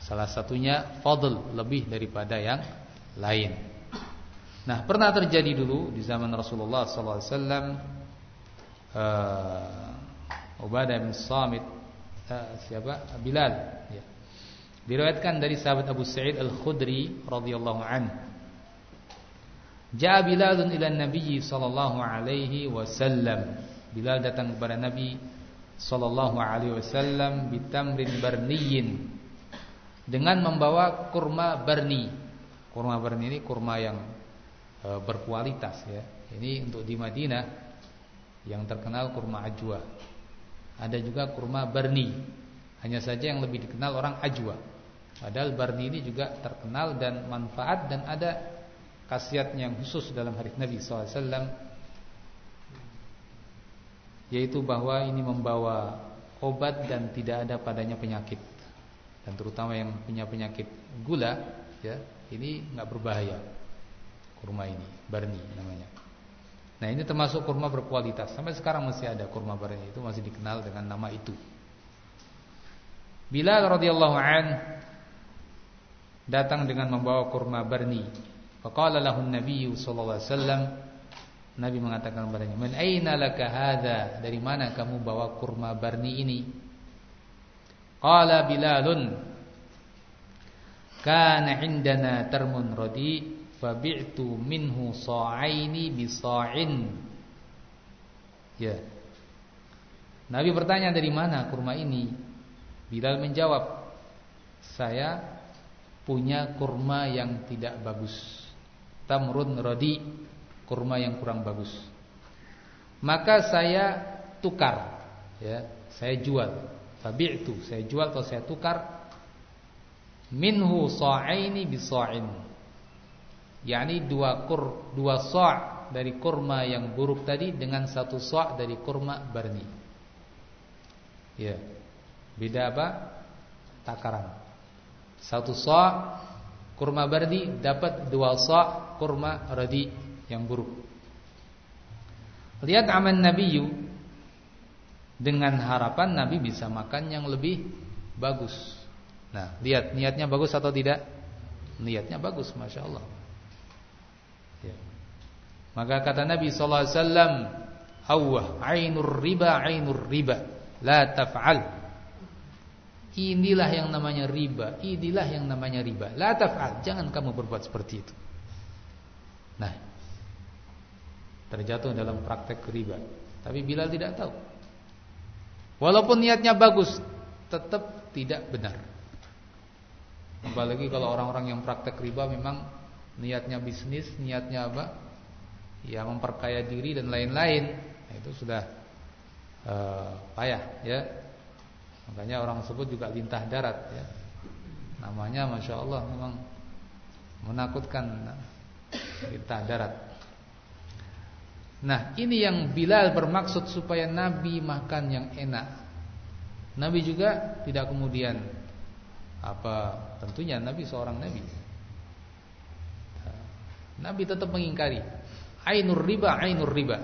Salah satunya fadl lebih daripada yang lain. Nah, pernah terjadi dulu di zaman Rasulullah sallallahu alaihi wasallam uh, Ubadah bin Samit uh, siapa? Bilal ya. Diriwayatkan dari sahabat Abu Sa'id Al-Khudri radhiyallahu an. Ja'a Bilal ila Nabi sallallahu alaihi wasallam. Bilal datang kepada Nabi sallallahu alaihi wasallam bitamrin barniyin dengan membawa kurma barni. Kurma barni ini kurma yang e, berkualitas ya. Ini untuk di Madinah yang terkenal kurma ajwa. Ada juga kurma barni. Hanya saja yang lebih dikenal orang ajwa. Padahal Barni ini juga terkenal dan manfaat dan ada khasiat yang khusus dalam hadis Nabi SAW yaitu bahwa ini membawa obat dan tidak ada padanya penyakit. Dan terutama yang punya penyakit gula ya ini nggak berbahaya. Kurma ini Barni namanya. Nah ini termasuk kurma berkualitas. Sampai sekarang masih ada kurma Barni itu masih dikenal dengan nama itu. Bilal radhiyallahu an datang dengan membawa kurma barni. Faqala an-nabiy sallallahu alaihi wasallam Nabi mengatakan kepadanya, "Man aina laka hadza? Dari mana kamu bawa kurma barni ini?" Qala Bilalun, "Kana indana tarmun radi, fabi'tu minhu sa'aini bi sa'in." Ya. Nabi bertanya dari mana kurma ini? Bilal menjawab, "Saya punya kurma yang tidak bagus. Tamrun rodi, kurma yang kurang bagus. Maka saya tukar, ya, saya jual. itu saya jual atau saya tukar minhu sa'aini bi sa'in. yakni dua kur dua sa' dari kurma yang buruk tadi dengan satu sa' dari kurma barni. Ya. Beda apa? Takaran. Satu sa' kurma bardi dapat dua sa' kurma radi yang buruk. Lihat aman Nabi dengan harapan Nabi bisa makan yang lebih bagus. Nah, lihat niatnya bagus atau tidak? Niatnya bagus, masya Allah. Ya. Maka kata Nabi Sallallahu Alaihi Wasallam, "Awah, ainur riba, ainur riba, la taf'al." Inilah yang namanya riba, inilah yang namanya riba. La taf'al, jangan kamu berbuat seperti itu. Nah, terjatuh dalam praktek riba. Tapi Bilal tidak tahu. Walaupun niatnya bagus, tetap tidak benar. Apalagi kalau orang-orang yang praktek riba memang niatnya bisnis, niatnya apa? Ya memperkaya diri dan lain-lain. Nah, itu sudah uh, payah ya. Makanya orang tersebut juga lintah darat ya. Namanya Masya Allah memang menakutkan lintah darat. Nah ini yang Bilal bermaksud supaya Nabi makan yang enak. Nabi juga tidak kemudian apa tentunya Nabi seorang Nabi. Nabi tetap mengingkari ainur riba ainur riba.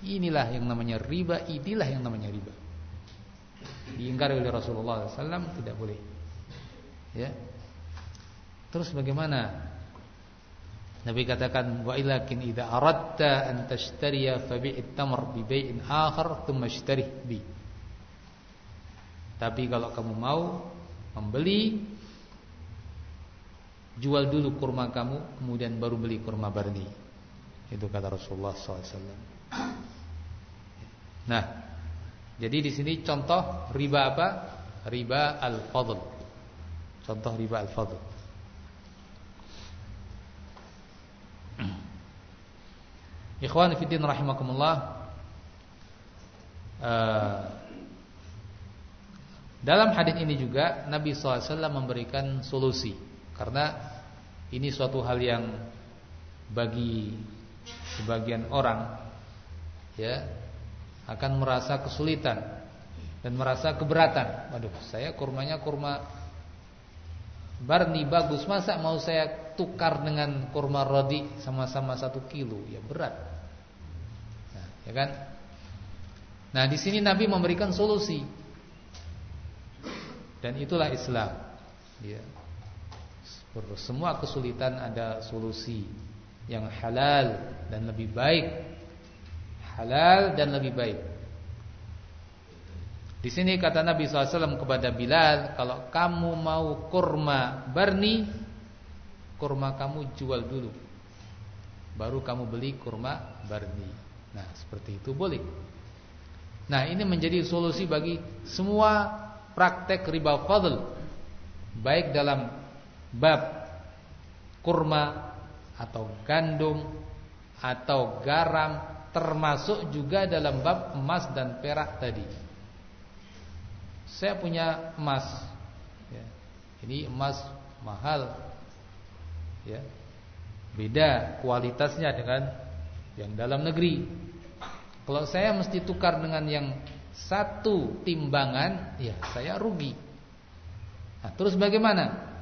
Inilah yang namanya riba, inilah yang namanya riba diingkari oleh Rasulullah SAW tidak boleh. Ya. Terus bagaimana? Nabi katakan wa ilakin idza aradta an tashtariya fabi'it tamr bi bai'in akhar thumma ishtarih bi. Tapi kalau kamu mau membeli jual dulu kurma kamu kemudian baru beli kurma barni. Itu kata Rasulullah SAW. Nah, jadi di sini contoh riba apa? Riba al-fadl. Contoh riba al-fadl. Ikhwan fillah rahimakumullah. Uh, dalam hadis ini juga Nabi SAW memberikan solusi karena ini suatu hal yang bagi sebagian orang ya akan merasa kesulitan dan merasa keberatan. Waduh, saya kurmanya kurma Barni bagus, masa mau saya tukar dengan kurma rodi sama-sama satu kilo, ya berat. Ya kan? Nah, di sini Nabi memberikan solusi. Dan itulah Islam. Ya. Semua kesulitan ada solusi yang halal dan lebih baik. Halal dan lebih baik. Di sini kata Nabi SAW kepada Bilal, kalau kamu mau kurma barni, kurma kamu jual dulu, baru kamu beli kurma barni. Nah seperti itu boleh. Nah ini menjadi solusi bagi semua praktek riba fadl, baik dalam bab kurma atau gandum atau garam, termasuk juga dalam bab emas dan perak tadi. Saya punya emas ya. Ini emas mahal ya. Beda kualitasnya dengan yang dalam negeri. Kalau saya mesti tukar dengan yang satu timbangan Ya saya rugi. Nah terus bagaimana?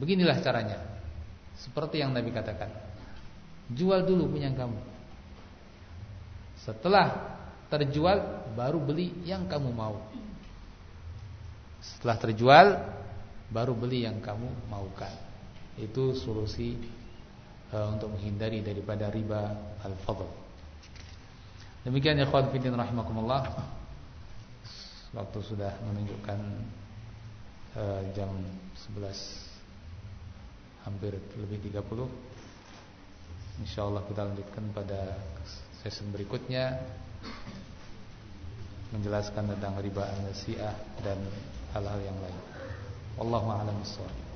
Beginilah caranya. Seperti yang Nabi katakan. Jual dulu punya kamu. Setelah terjual baru beli yang kamu mau. Setelah terjual baru beli yang kamu maukan. Itu solusi untuk menghindari daripada riba al-fadl. Demikian ikhwan fillah rahimakumullah. Waktu sudah menunjukkan uh, jam 11 hampir lebih 30. Insyaallah kita lanjutkan pada sesi berikutnya menjelaskan tentang riba an-nasi'ah dan hal-hal yang lain. Wallahu a'lam bishawab.